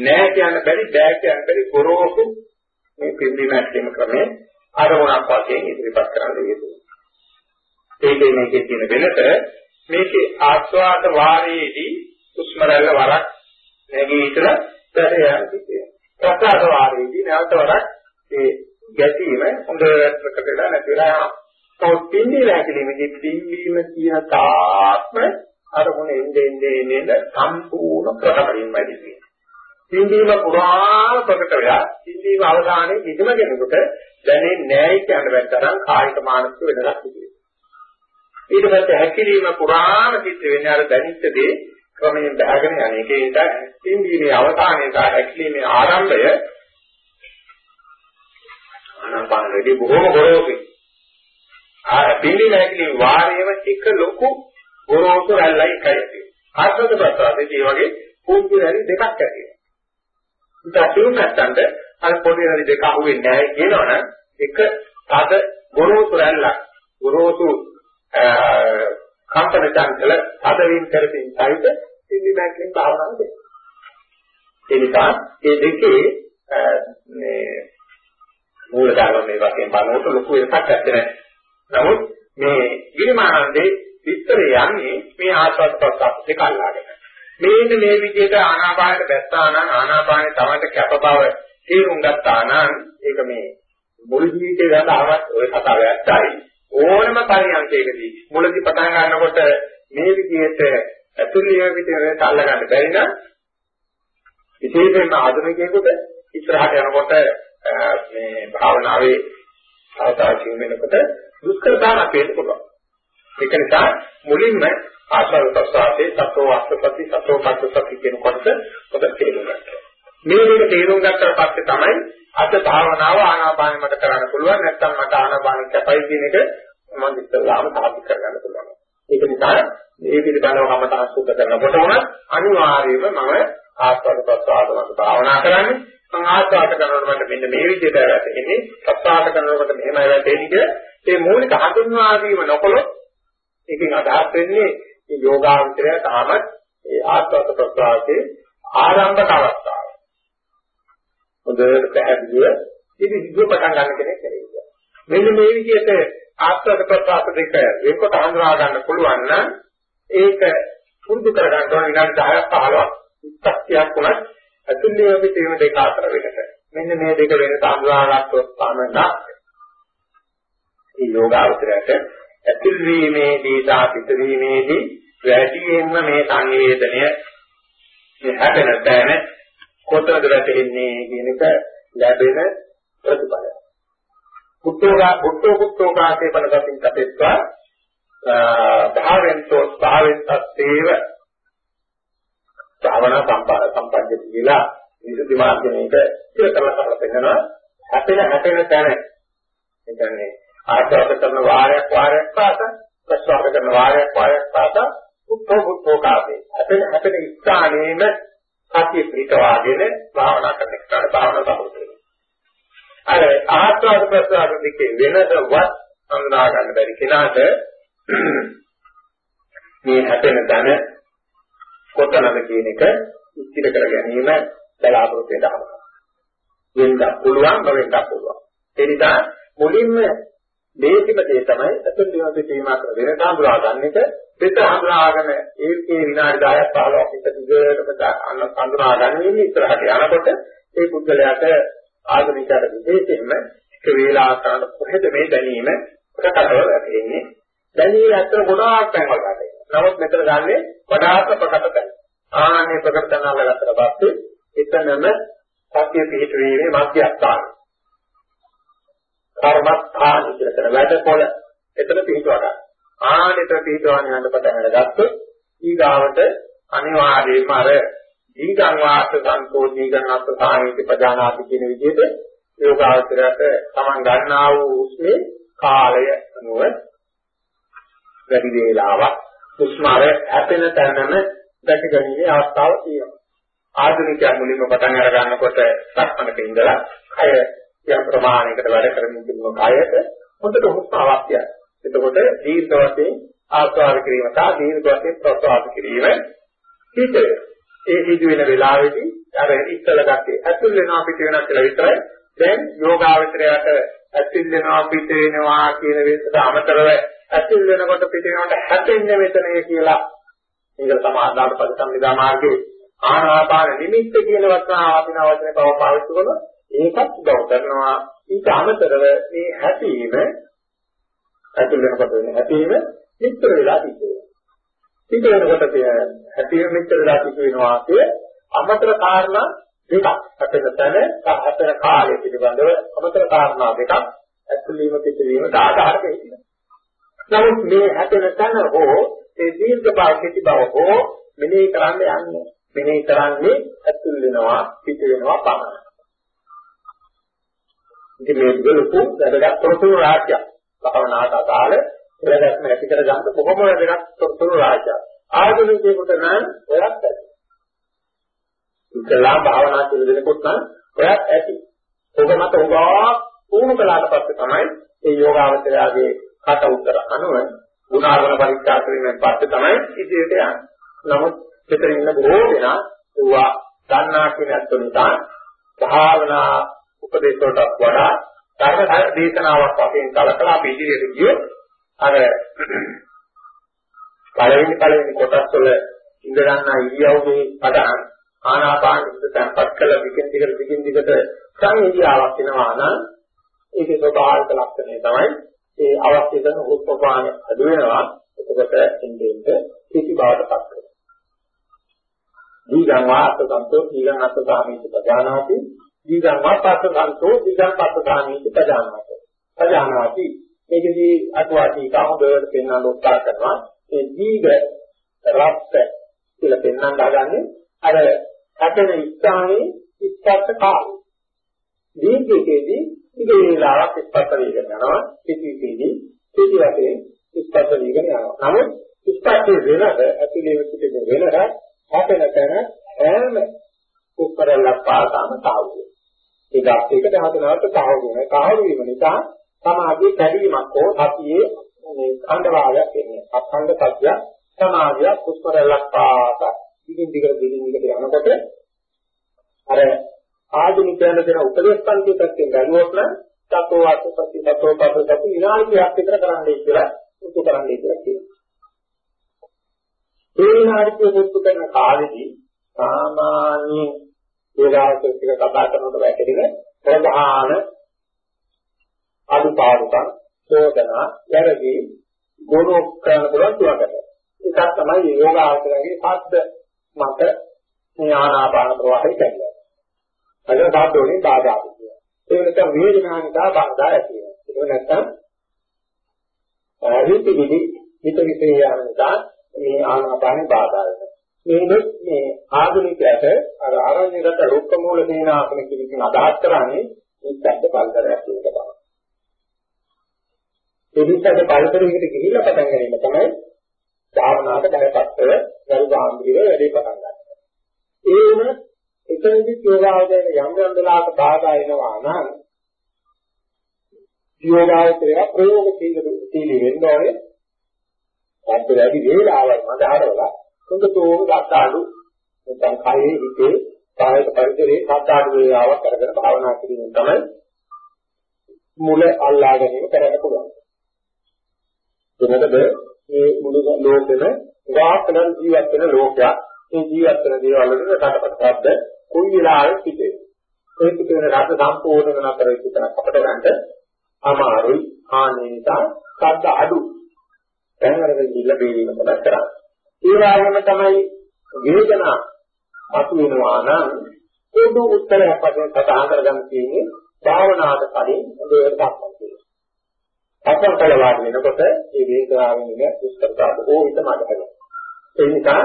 නෑ කියන්න බැරි බෑ කියන්න බැරි ගොරෝසු මේ පිම්බීම හැක්වීම ක්‍රමය අරමුණක් වශයෙන් ඉදිරිපත් කරන්න යෙදුණා. ඒකේ මේකේ තියෙන වෙනස මේකේ ආස්වාද වාරයේදී උස්මරල්ල වරක් නැගී ඉතලා පැහැදිලි යනවා. ප්‍රසාද වාරයේදී නැවත වරක් ඒ ගැටීම හොඳට ප්‍රකට වෙලා නැති වෙලා යනවා. තව පිම්බීම හැක්වීමේදී පිම්බීම කියන තාත්ම අරමුණ එන්නේ එන්නේ එන්නේ සම්පූර්ණ ප්‍රකටයෙන් වැඩි වෙනවා. සින්දීම පුරාම ප්‍රකට වෙලා සින්දීම අවසානයේ කිසිම කෙනෙකුට දැනෙන්නේ නැහැ කියන වැටතරම් කායික මානසික වෙනසක් තිබෙනවා. ඊට පස්සේ හැකිරීම පුරාම සිද්ධ වෙන්නේ අර දැනිච්ච දේ ක්‍රමයෙන් බහගෙන යන එක. ඒක සින්දීමේ අවසානයේ සහ හැකිරීමේ ආරම්භය ආනාපාන රෙදි බොහොම ගොරෝසුයි. ආ පිළිම හැකිරීම වාරයේම එක ලොකු ගොරෝසු රැල්ලයි එකයි. ආස්වාද ප්‍රසාරයේදී වගේ පුංචි රැලි දෙකක් ඇති වෙනවා. ඉතින් තේරුම් ගන්නට අර පොඩි රැලි දෙක අහුවෙන්නේ නැහැ කියනවනම් එක තද ගොරෝසු රැල්ලක් ගොරෝසු කම්පන චංචල තදවීම කරමින් සහිත සිද්ධි බැංකෙන් භාවනාව දෙනවා. ඒ නිසා මේ දෙකේ මේ මූල ධර්ම මේ වශයෙන් බලනකොට ලොකු එකක් ඇත්තේ නැහැ. නමුත් මේ ගිරිමානන්දේ විස්තරය යන්නේ මේ ආස්වාද ප්‍රසආස දෙක අල්ලාගෙන. මේන්න මේ විදිහට ආනාපානයට බැස්සා නම් ආනාපානය තමයි කැප බව තේරුම් ගත්තා නම් ඒක මේ මුල් ජීවිතේ ගතවවත් ওই කතාව ඇත්තයි. ඕනම පරියන්කයකදී මුලදී පටන් ගන්නකොට මේ විදිහට ඇතුළේ විදිහට අල්ල ගන්න බැරි නම් විශේෂයෙන්ම ආධුනිකයෙකුට ඉස්සරහට යනකොට මේ භාවනාවේ අවතාරයෙන් වෙනකොට දුෂ්කරතාවක් වෙන්න පුළුවන්. ඒක නිසා මුලින්ම ආශ්‍රව ප්‍රසආසේ සතෝ අස්සපති සතෝ පස්සපති කියන කොටස පොත තේරුම් ගන්නවා. මේ දෙක තේරුම් ගත්තට පස්සේ තමයි අද භාවනාව ආනාපානෙ මට කරන්න පුළුවන් නැත්නම් මට ආනාපානෙ කැපයි කියන එක මම ඉස්සෙල්ලාම සාධිත කරගන්න පුළුවන්. ඒක නිසා මේ පිළිබඳව මම තාක්ෂුක කරනකොට උනත් අනිවාර්යයෙන්ම මම ආස්වාද ප්‍රසආදවක භාවනා කරන්නේ මම ආස්වාද කරනකොට මට මෙන්න මේ විදිහට වැටෙන්නේ ප්‍රසආද කරනකොට මෙහෙමයි වැටෙන්නේ කියලා ඒ මූලික හඳුන්වා දීම නොකළොත් ඒකෙන් අදහස් වෙන්නේ මේ යෝගාවචරය තාමත් ඒ ආස්වාද ප්‍රසආදයේ ආරම්භක අවස්ථාව. හොඳට පැහැදිලිව ඉතින් විද්‍ය පටන් ගන්න කෙනෙක් නෙවෙයි. මෙන්න මේ විදිහට ආස්වාද ප්‍රසආද දෙක වෙනකොට හඳුනා ගන්න පුළුවන් නම් ඒක පුරුදු කර ගන්න ඕන විනාඩි 10ක් 15ක් 20ක් වුණත් අතුල්ලිය අපි තේම දෙක අතර වෙනස. මෙන්න මේ දෙක වෙනස හඳුනාගත්තොත් තමයි මේ යෝගාවචරයට ඇතුල් වීමේදී සහ පිටවීමේදී වැඩියෙන්ම මේ සංවේදනය මේ හැපෙන තැන කොතනද වැටෙන්නේ කියන එක ලැබෙන ප්‍රතිඵලය. පුත්තෝගා පුත්තෝ පුත්තෝ කාසේ බලපතින් කටෙත්වා භාවෙන්තෝ භාවෙන්තස්සේව භාවනා සම්පාද සම්පජ්ජ කියලා විසුද්ධි මාර්ගයේක ඉතිරි කරලා කරලා පෙන්නනවා හැපෙන හැපෙන තැන. ඒ කියන්නේ ආස්වාද කරන වාරයක් වාරයක් පාස ප්‍රස්වාද කරන වාරයක් වාරයක් පාස උත්තෝ උත්තෝ කාපේ අපේ අපේ ස්ථානයේම සතිය පිටවාගෙන භාවනා කරන එකට භාවනා සම්පූර්ණ අර ආස්වාද ප්‍රසආද දෙකේ වෙනදවත් හඳුනා ගන්න බැරි කෙනාට මේ හැපෙන තන කොතනද කියන එක ඉස්තිර කර ගැනීම බලාපොරොත්තු වෙනවා. වෙන්න පුළුවන් නොවෙන්න පුළුවන්. ඒ නිසා මුලින්ම මේකම දේ තමයි අතුල් දිනක තීමා කර වෙන හඳුනා ගන්න එක පිට හඳුනාගෙන ඒකේ විනාඩි 10ක් 15ක් එක දිගටම හඳුනා ගන්න ඉස්සරහට යනකොට ඒ පුද්ගලයාට ආගමිකයන්ට විශේෂයෙන්ම එක වේලාවක් ගන්න කොහෙද මේ දැනීම ප්‍රකටව වෙන්නේ දැනීම ඇත්තට ගොඩාක් තැන්වල ගන්න. නමුත් මෙතන ගන්නේ වඩාත් ප්‍රකට තැන. ආන්නේ ප්‍රකට තැන අල්ලගත්තට පස්සේ එතනම සත්‍ය පිහිට වීමේ මධ්‍යස්ථාන. කර්මස්ථාන කියලා කරන වැඩපොළ එතන පිහිටවා ගන්න. ආනෙත පිහිටවන යන පටන් අරගත්තොත් ඊගාවට අනිවාර්යයෙන්ම අර දීගං වාස සන්තෝ දීගං අස්ස සාහිත්‍ය පජානාති කියන විදිහට යෝගාවචරයට තමන් ගන්නා වූ උස්මේ කාලය අනුව වැඩි වේලාවක් උස්මාර හැපෙන තැනම දැකගැනීමේ අවස්ථාව තියෙනවා. ආධුනිකයන් මුලින්ම පටන් අර ගන්නකොට සක්මනක ඉඳලා කය යම් ප්‍රමාණයකට වැඩ කරමින් තිබුණ කයට හොඳට හුස්ම අවශ්‍යයි. එතකොට දීර්ඝ වශයෙන් ආස්වාද කිරීම සහ දීර්ඝ වශයෙන් ප්‍රසවාස කිරීම හිතේ. ඒ සිදු වෙන වෙලාවේදී අර ඉස්සල ගත්තේ ඇතුල් වෙනවා පිට වෙනවා කියලා විතරයි. දැන් යෝගාවචරයට ඇතුල් වෙනවා පිට වෙනවා කියන විදිහට අමතරව ඇතුල් වෙනකොට පිට වෙනකොට හැපෙන්නේ මෙතනයි කියලා මේක තමයි ආදාට පරිසම්නිදා මාර්ගයේ ආනාපාන නිමිත්ත කියන වචන වචන වචනේ පව පාවිච්චි කරන ඒකත් උදව් කරනවා ඊට අමතරව මේ හැපීම ඇතුල් වෙනකොට වෙන හැපීම නිතර වෙලා තිබෙනවා පිට වෙනකොට හැපීම නිතර වෙලා තිබෙනවා කිය අමතර කාරණා දෙකක් හතර තැන හතර කාලය පිළිබඳව අමතර කාරණා දෙකක් ඇතුළීම පිටවීම ආධාරක හිටිනවා. නමුත් මේ හතර තැන හෝ ඒ දීර්ඝ බව කෙටි බව හෝ මෙනෙහි කරන්න යන්නේ. මෙනෙහි කරන්නේ ඇතුල් වෙනවා පිට වෙනවා පමණයි. ඉතින් මේ දුලුපු වැඩගත් තොරතුරු රාජ්‍යයක්. භවනාට අදාළ වැඩක්ම ඇති කර ගන්න බොහොම වැඩගත් තොරතුරු රාජ්‍යයක්. ආධුනිකයෙකුට නම් ඔයත් ඇති. ඉතලා භාවනා කරන දෙනකොට නම් ඔයත් ඇති. ඔබ මත උගා පුහුණු කළාට පස්සේ තමයි මේ යෝගාවචරයාගේ කට උත්තර අනුව ගුණාගුණ පරීක්ෂා කිරීමෙන් පස්සේ තමයි ඉදිරියට යන්නේ. නමුත් මෙතන ඉන්න බොහෝ දෙනා ඒවා දන්නා කියන අත්තු නිසා භාවනා උපදේශ වලට වඩා ධර්ම දේශනාවක් වශයෙන් කලකලා අපි ඉදිරියට ගියොත් අර පළවෙනි පළවෙනි කොටස් වල ඉඳ ගන්නා ඉරියව්වේ පදහන් ආනාපාන ඉස්සතන්පත් කළ දිගින් දිගට දිගින් දිගට සංහිඳියාවක් වෙනවා නම් ඒකේ ස්වභාවික ලක්ෂණය තමයි ඒ අවශ්‍ය කරන උත්පාදන අඩු වෙනවා. එතකොට එන්නේ කිසි බවටපත් වෙනවා. දීගං වාස්ස සම්තෝ දීගං අස්ස සාමීති පජානාති දීගං වාස්ස සම්තෝ දීගං පස්ස සාමීති පජානාති පජානාති මේකදී අටවාටි කාමදේවට පෙන්වන්න උත්සාහ කරනවා ඒ දීග රස්ස කියලා පෙන්වන්න හදන්නේ අර හැදෙන ස්ථානයේ ස්පර්ශ කාලය. දීර්ඝයේදී ඉතින් වේලාවක් ස්පර්ශ වේගන යනවා. පිටිවිදී පිටි වශයෙන් ස්පර්ශ වේගන යනවා. නමුත් ස්පර්ශයේ වෙනද ඇතුලේ පිටේ වෙනද හැපෙන තැන හැම උත්තරලක් පාසාම තාවුවේ. ඒක අපේකට හදනවට තාවු වෙන. තාවු වීම නිසා සමාධිය කැඩීමක් හෝ සතියේ මේ ඛණ්ඩවාදයක් එන්නේ. අඛණ්ඩ සත්‍ය සමාධිය උත්තරලක් පාසා දිගින් දිගට දිගින් දිගට යනකොට අර ආධුනිකයන් දෙන උපදේශ පන්ති පැත්තෙන් ගනුවොත් නම් සතෝ අසුපති සතෝ පසසති විනාඩියක් විතර කරන්නයි කියලා උතු කරන්නයි කියලා කියනවා. ඒ විනාඩිය මුත්තු කරන කාලෙදී සාමාන්‍ය ඒගාවක ටික කතා කරනකොට වැටෙන ප්‍රධාන අනුපාඩුකම් චෝදනා යරදී ගුණ කරන පුළුවන් තුනකට. එකක් තමයි යෝගාවචරයේ පද්ද මත මේ ආනාපාන ප්‍රවාහය කියන්නේ. අද සාධෝනේ බාධා වෙනවා. ඒ වෙනකම් වේදනානිකා බාධා ඇති වෙනවා. ඒක නැත්තම් හිතවිලි හිත විසේ යන නිසා මේ ආනාපානේ බාධා වෙනවා. මේක මේ ආධුනිකයට අර ආරණ්‍යගත රොක්ක මූල සේනාසන කියන අදහස් කරන්නේ ඉස්සද්ද පල්තරයක් කියන බව. ඒ විස්සද්ද පල්තරයකට ගිහිල්ලා පටන් ගැනීම තමයි භාවනාවට බයපත් වෙ ගරු ගාම්භීර වැඩි පටන් ගන්නවා. ඒ වුණ එතනදි යෝගාවදයට යම් යම් වෙලාවක බාධා එනවා නම් යෝගාවචරය ප්‍රයෝගශීලී වෙන්න ඕනේ. සත්‍ය වැඩි වේලාවක් මත හරවලා හොඳටම ගත්තාලු නැත්නම් කයේ හිතේ කායික පරිසරයේ සත්‍යාඩු වේලාවක් අරගෙන භාවනා කිරීම තමයි මුල අල්ලා ගැනීම කරන්න පුළුවන්. එනකද මේ මුළු ලෝකෙම වාස්තන ජීවත් වෙන ලෝකයක් ඒ ජීවත් වෙන දේවල් වලින් රටපත්පත් කොයි වෙලාවෙත් පිටේ. ඒක කියන රට සම්පූර්ණ නතර වෙච්ච අපට ගන්න අමාරුයි ආනේ නිසා සද්ද අඩු දැන් අර දෙilla බේරීම තමයි කරන්නේ. ඒ වගේම තමයි වේදනා අතු වෙනවා නම් පොදු උත්තරයක් වශයෙන් කතා කරගන්න තියෙන්නේ භාවනාවට කලින් හොඳට දක්වන්න තියෙනවා. අසල් කල වාඩි වෙනකොට මේ වේදනාවෙන් ඉන්න උත්තරතාව බොහෝ විට මට හැදෙනවා. ඒ නිසා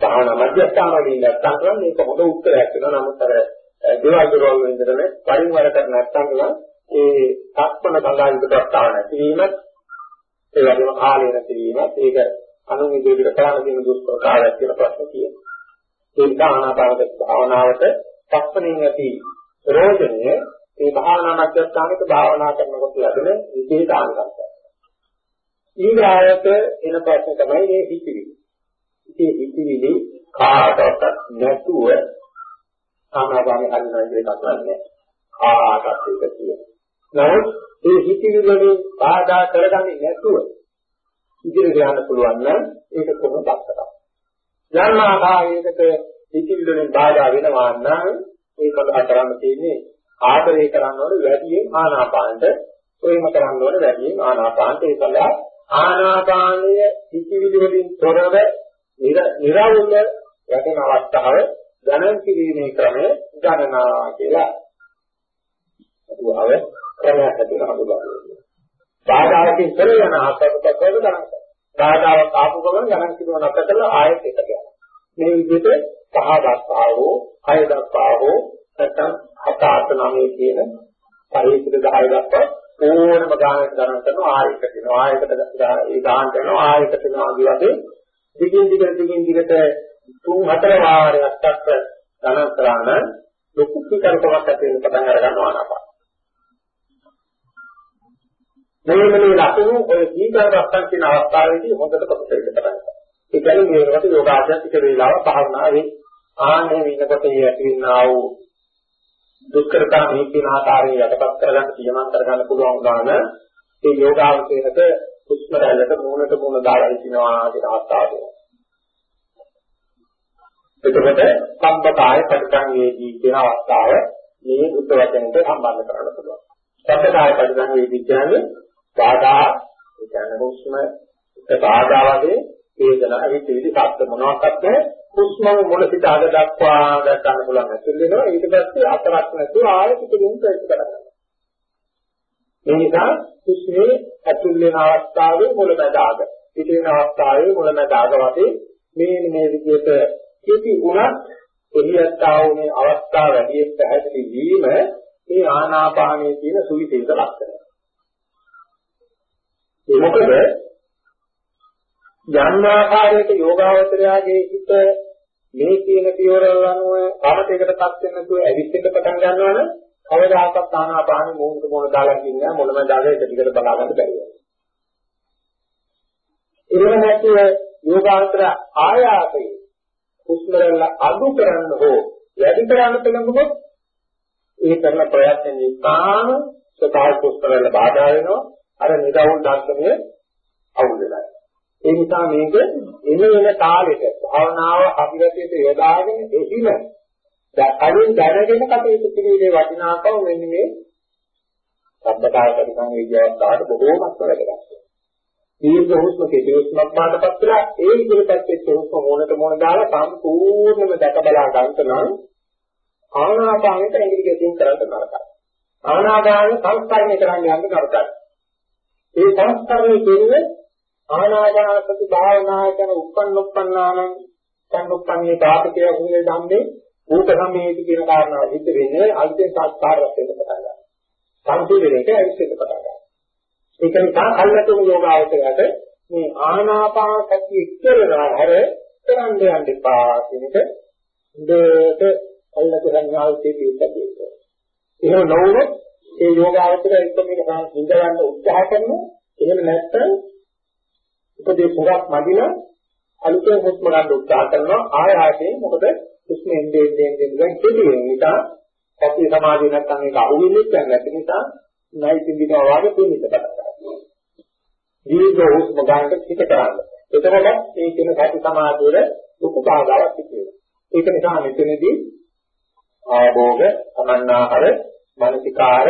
භාවනා මධ්‍යස්ථාන වලින් නැත්තම් කරන්නේ මේක හොඳ උත්තරයක් වෙනවා. නමුත් අර දේවල් දරවල් වලින් ඉඳගෙන වරින් වර කර නැත්තම් ඒ සක්මන සඳහා ඉදපත්තාව නැතිවීමත් ඒ වගේම කාලය නැතිවීමත් ඒක අනුන් ඉදිරියට කරන්න තියෙන දුෂ්කරතාවයක් කියලා ප්‍රශ්න තියෙනවා. ඒ නිසා ආනාපාන භාවනාවට සක්මණෙන් ඇති ප්‍රයෝජනය මේ භාවනා මධ්‍යස්ථානක භාවනා කරනකොට ලැබෙන විශේෂ ආනිසංසය. ඊගායත එන ප්‍රශ්න තමයි මේ හිතිවිලි. ඉතින් හිතිවිලි කාටවත් නැතුව ආනාපාන හරිනයි කියලා කියන්නේ. කාටවත් ඒක කියන්නේ. නමුත් මේ හිතිවිලි වලින් බාධා කරගන්නේ නැතුව ඉදිරියට යන්න පුළුවන් නම් ඒක කොහොමද දක්වනවා. යම් ආකාරයකට හිතිවිලි වලින් බාධා වෙනවා නම් ඒක කතා කරන්න තියෙන්නේ ආදරය කරන්න ඕනේ වැඩියෙන් ආනාපානට ප්‍රේම කරන්න ඕනේ වැඩියෙන් ආනාපානට ඒ සඳහා ආනාපානය හිතිවිලි වලින් තොරව නිරවුල යටන අවස්ථාව ගණන් කිරීමේ ක්‍රමය ගණනා කියලා අදුවව ක්‍රමයක් හැටියට හඳුන්වනවා. බාධාකින් පෙර යන ආකාරයකට ගණන් කරනවා. බාධාවක් ආපු ගමන් ගණන් කිරීම නැතර කරලා ආයෙත් එකට යනවා. මේ විදිහට පහ දක්වා හෝ හය දක්වා හෝ නැත්නම් හත අට නවය කියන පරිච්ඡේද 10 දක්වා ඕනම ගානකට ගණන් කරනවා ආයක දෙනවා ආයකට ඒ ගාන කරනවා ආයක දෙනවා ආදී වශයෙන් දිගින් දිගට දිගින් දිගට තුන් හතර වාරයක් දක්ව ගණන් කරා නම් ලොකු පිටරකමක් ඇති වෙන පටන් අර ගන්නවා නපා මේ මේ ලකුණු ඔය දීපර රස්සන් කියන අවස්ථාවේදී හොඳට පසුතැවෙන්න පටන් ගන්නවා ඒ කියන්නේ මේකට යෝගාචරික වේලාව භාවනාවේ ආන්නේ විනකොට ඇතිවෙනා වූ දුක්ඛතා මේ කියන ආකාරයෙන් යටපත් කරගන්න පියමන් කරගන්න පුළුවන් උදාන ඒ යෝගාවචරයට හුස්ම රැල්ලට මූණට මූණ දාලා ඉන්නවා කියන අවස්ථාව දෙනවා. එතකොට සම්පතාය පරිසංවේදී කියන අවස්ථාව මේ බුද්ධ වචනෙට සම්බන්ධ කරන්න පුළුවන්. සම්පතාය පරිසංවේදී කියන්නේ බාධා ඒ කියන්නේ හුස්ම ඒ බාධා වගේ වේදනා හිතේදී සත්‍ය මොනවාක්වත් නැහැ. හුස්ම මුල සිට අග දක්වා ගන්න පුළුවන් ඇතුල් වෙනවා ඊට පස්සේ අතරක් නැතුව ආයෙත් පිටින් ප්‍රයත්න කරනවා ඒ නිසා හුස්මේ ඇතුල් වෙන අවස්ථාවේ මුලමැද අග පිට වෙන අවස්ථාවේ මුලමැද අග වශයෙන් මේ මේ විදිහට කිසි උනත් එළියත්තා වූ මේ අවස්ථාව වැඩි පැහැදිලි වීම මේ ආනාපානයේ තියෙන සුවිශේෂ ලක්ෂණය. ඒ මොකද යම් ආකාරයක යෝගාවචරයාගේ හිත මේ කියන පියවරවල අනුව කාමතේකටපත් වෙන නැතුව ඇවිස්සෙන්න පටන් ගන්නවනම් කවදාකවත් ආනාපානෙ මොහොත මොන දාලා කියන්නේ මොනම දාලා ඒක දිගට බලා ගන්න බැරි වෙනවා. එහෙම නැතුව යෝගාවචර ආයාසයේ හුස්මරල අඩු කරන්න හෝ වැඩි කරන්න පෙළඹුණොත් ඒ කරන ප්‍රයත්න නිසාම සතාව හුස්මරල බාධා වෙනවා අර නිරවුල් දර්ශනය අවුල් වෙනවා. ඒ නිසා මේක එන එන තාලෙට භාවනාව අභිවෘද්ධියට යොදාගෙන එහිම කලින් දැනගෙන කටයුතු කිරීමේ වටිනාකම මෙන්න මේ සම්බදාය පරිසංවේදීයවට බොහෝමත් වැදගත්. දීර්ඝ හුස්ම කෙටි හුස්මක් මාතපත් වෙලා ඒ ඉදිරියට එක්ක හුස්ම මොනට මොන දාලා සම්පූර්ණයෙන්ම දැක බලා ගන්නත නම් ආනාපානෙට ඉදිරි ගෙතින් කරන්න නරකයි. ආනාපාන සංස්කරණය කරන්න යන්න නරකයි. ඒ සංස්කරණය කියන්නේ ආනාපානසති භාවනා කරන උප්පන්න උප්පන්නානම් සංඋප්පන්නේ ධාතකය වුණේ ධම්මේ ඌක සම්මේති කියන කාරණාව හිත වෙන්නේ අන්තිම සංස්කාරයක් වෙන්න පටන් ගන්නවා. සංසිඳනයක ඇවිස්සෙන්න පටන් ගන්නවා. ඒක නිසා කල්ලාතුම යෝගාවචරයට මේ ආනාපාන සතිය ඉස්සරලා හැර කරන්න යන්න එපා කියන එක හොඳට අල්ලක සංඥාව තියෙන්නේ. එහෙම නොවුනොත් ඒ යෝගාවචර එක මේක හිඳගන්න උත්සාහ කරනවා. එහෙම නැත්නම් උපදේශ හොරක් මදින අලුතෙන් හුස්ම ගන්න උත්සාහ කරනවා ආය ආයතේ මොකද හුස්ම එන්නේ එන්නේ එන්නේ කෙටි වෙන නිසා සතිය සමාධිය නැත්නම් ඒක අහුවෙන්නේ නැති නිසා නයි පිළිනවා වාගේ පිළිත බලනවා. දීර්ඝ හුස්ම ගන්නට පිට කරන්න. එතකොට මේ කියන සති සමාධියේ ලොකු බාධාවක් තිබෙනවා. ඒක නිසා මෙතනදී ආභෝග, සමන්නාහර, මානසිකාර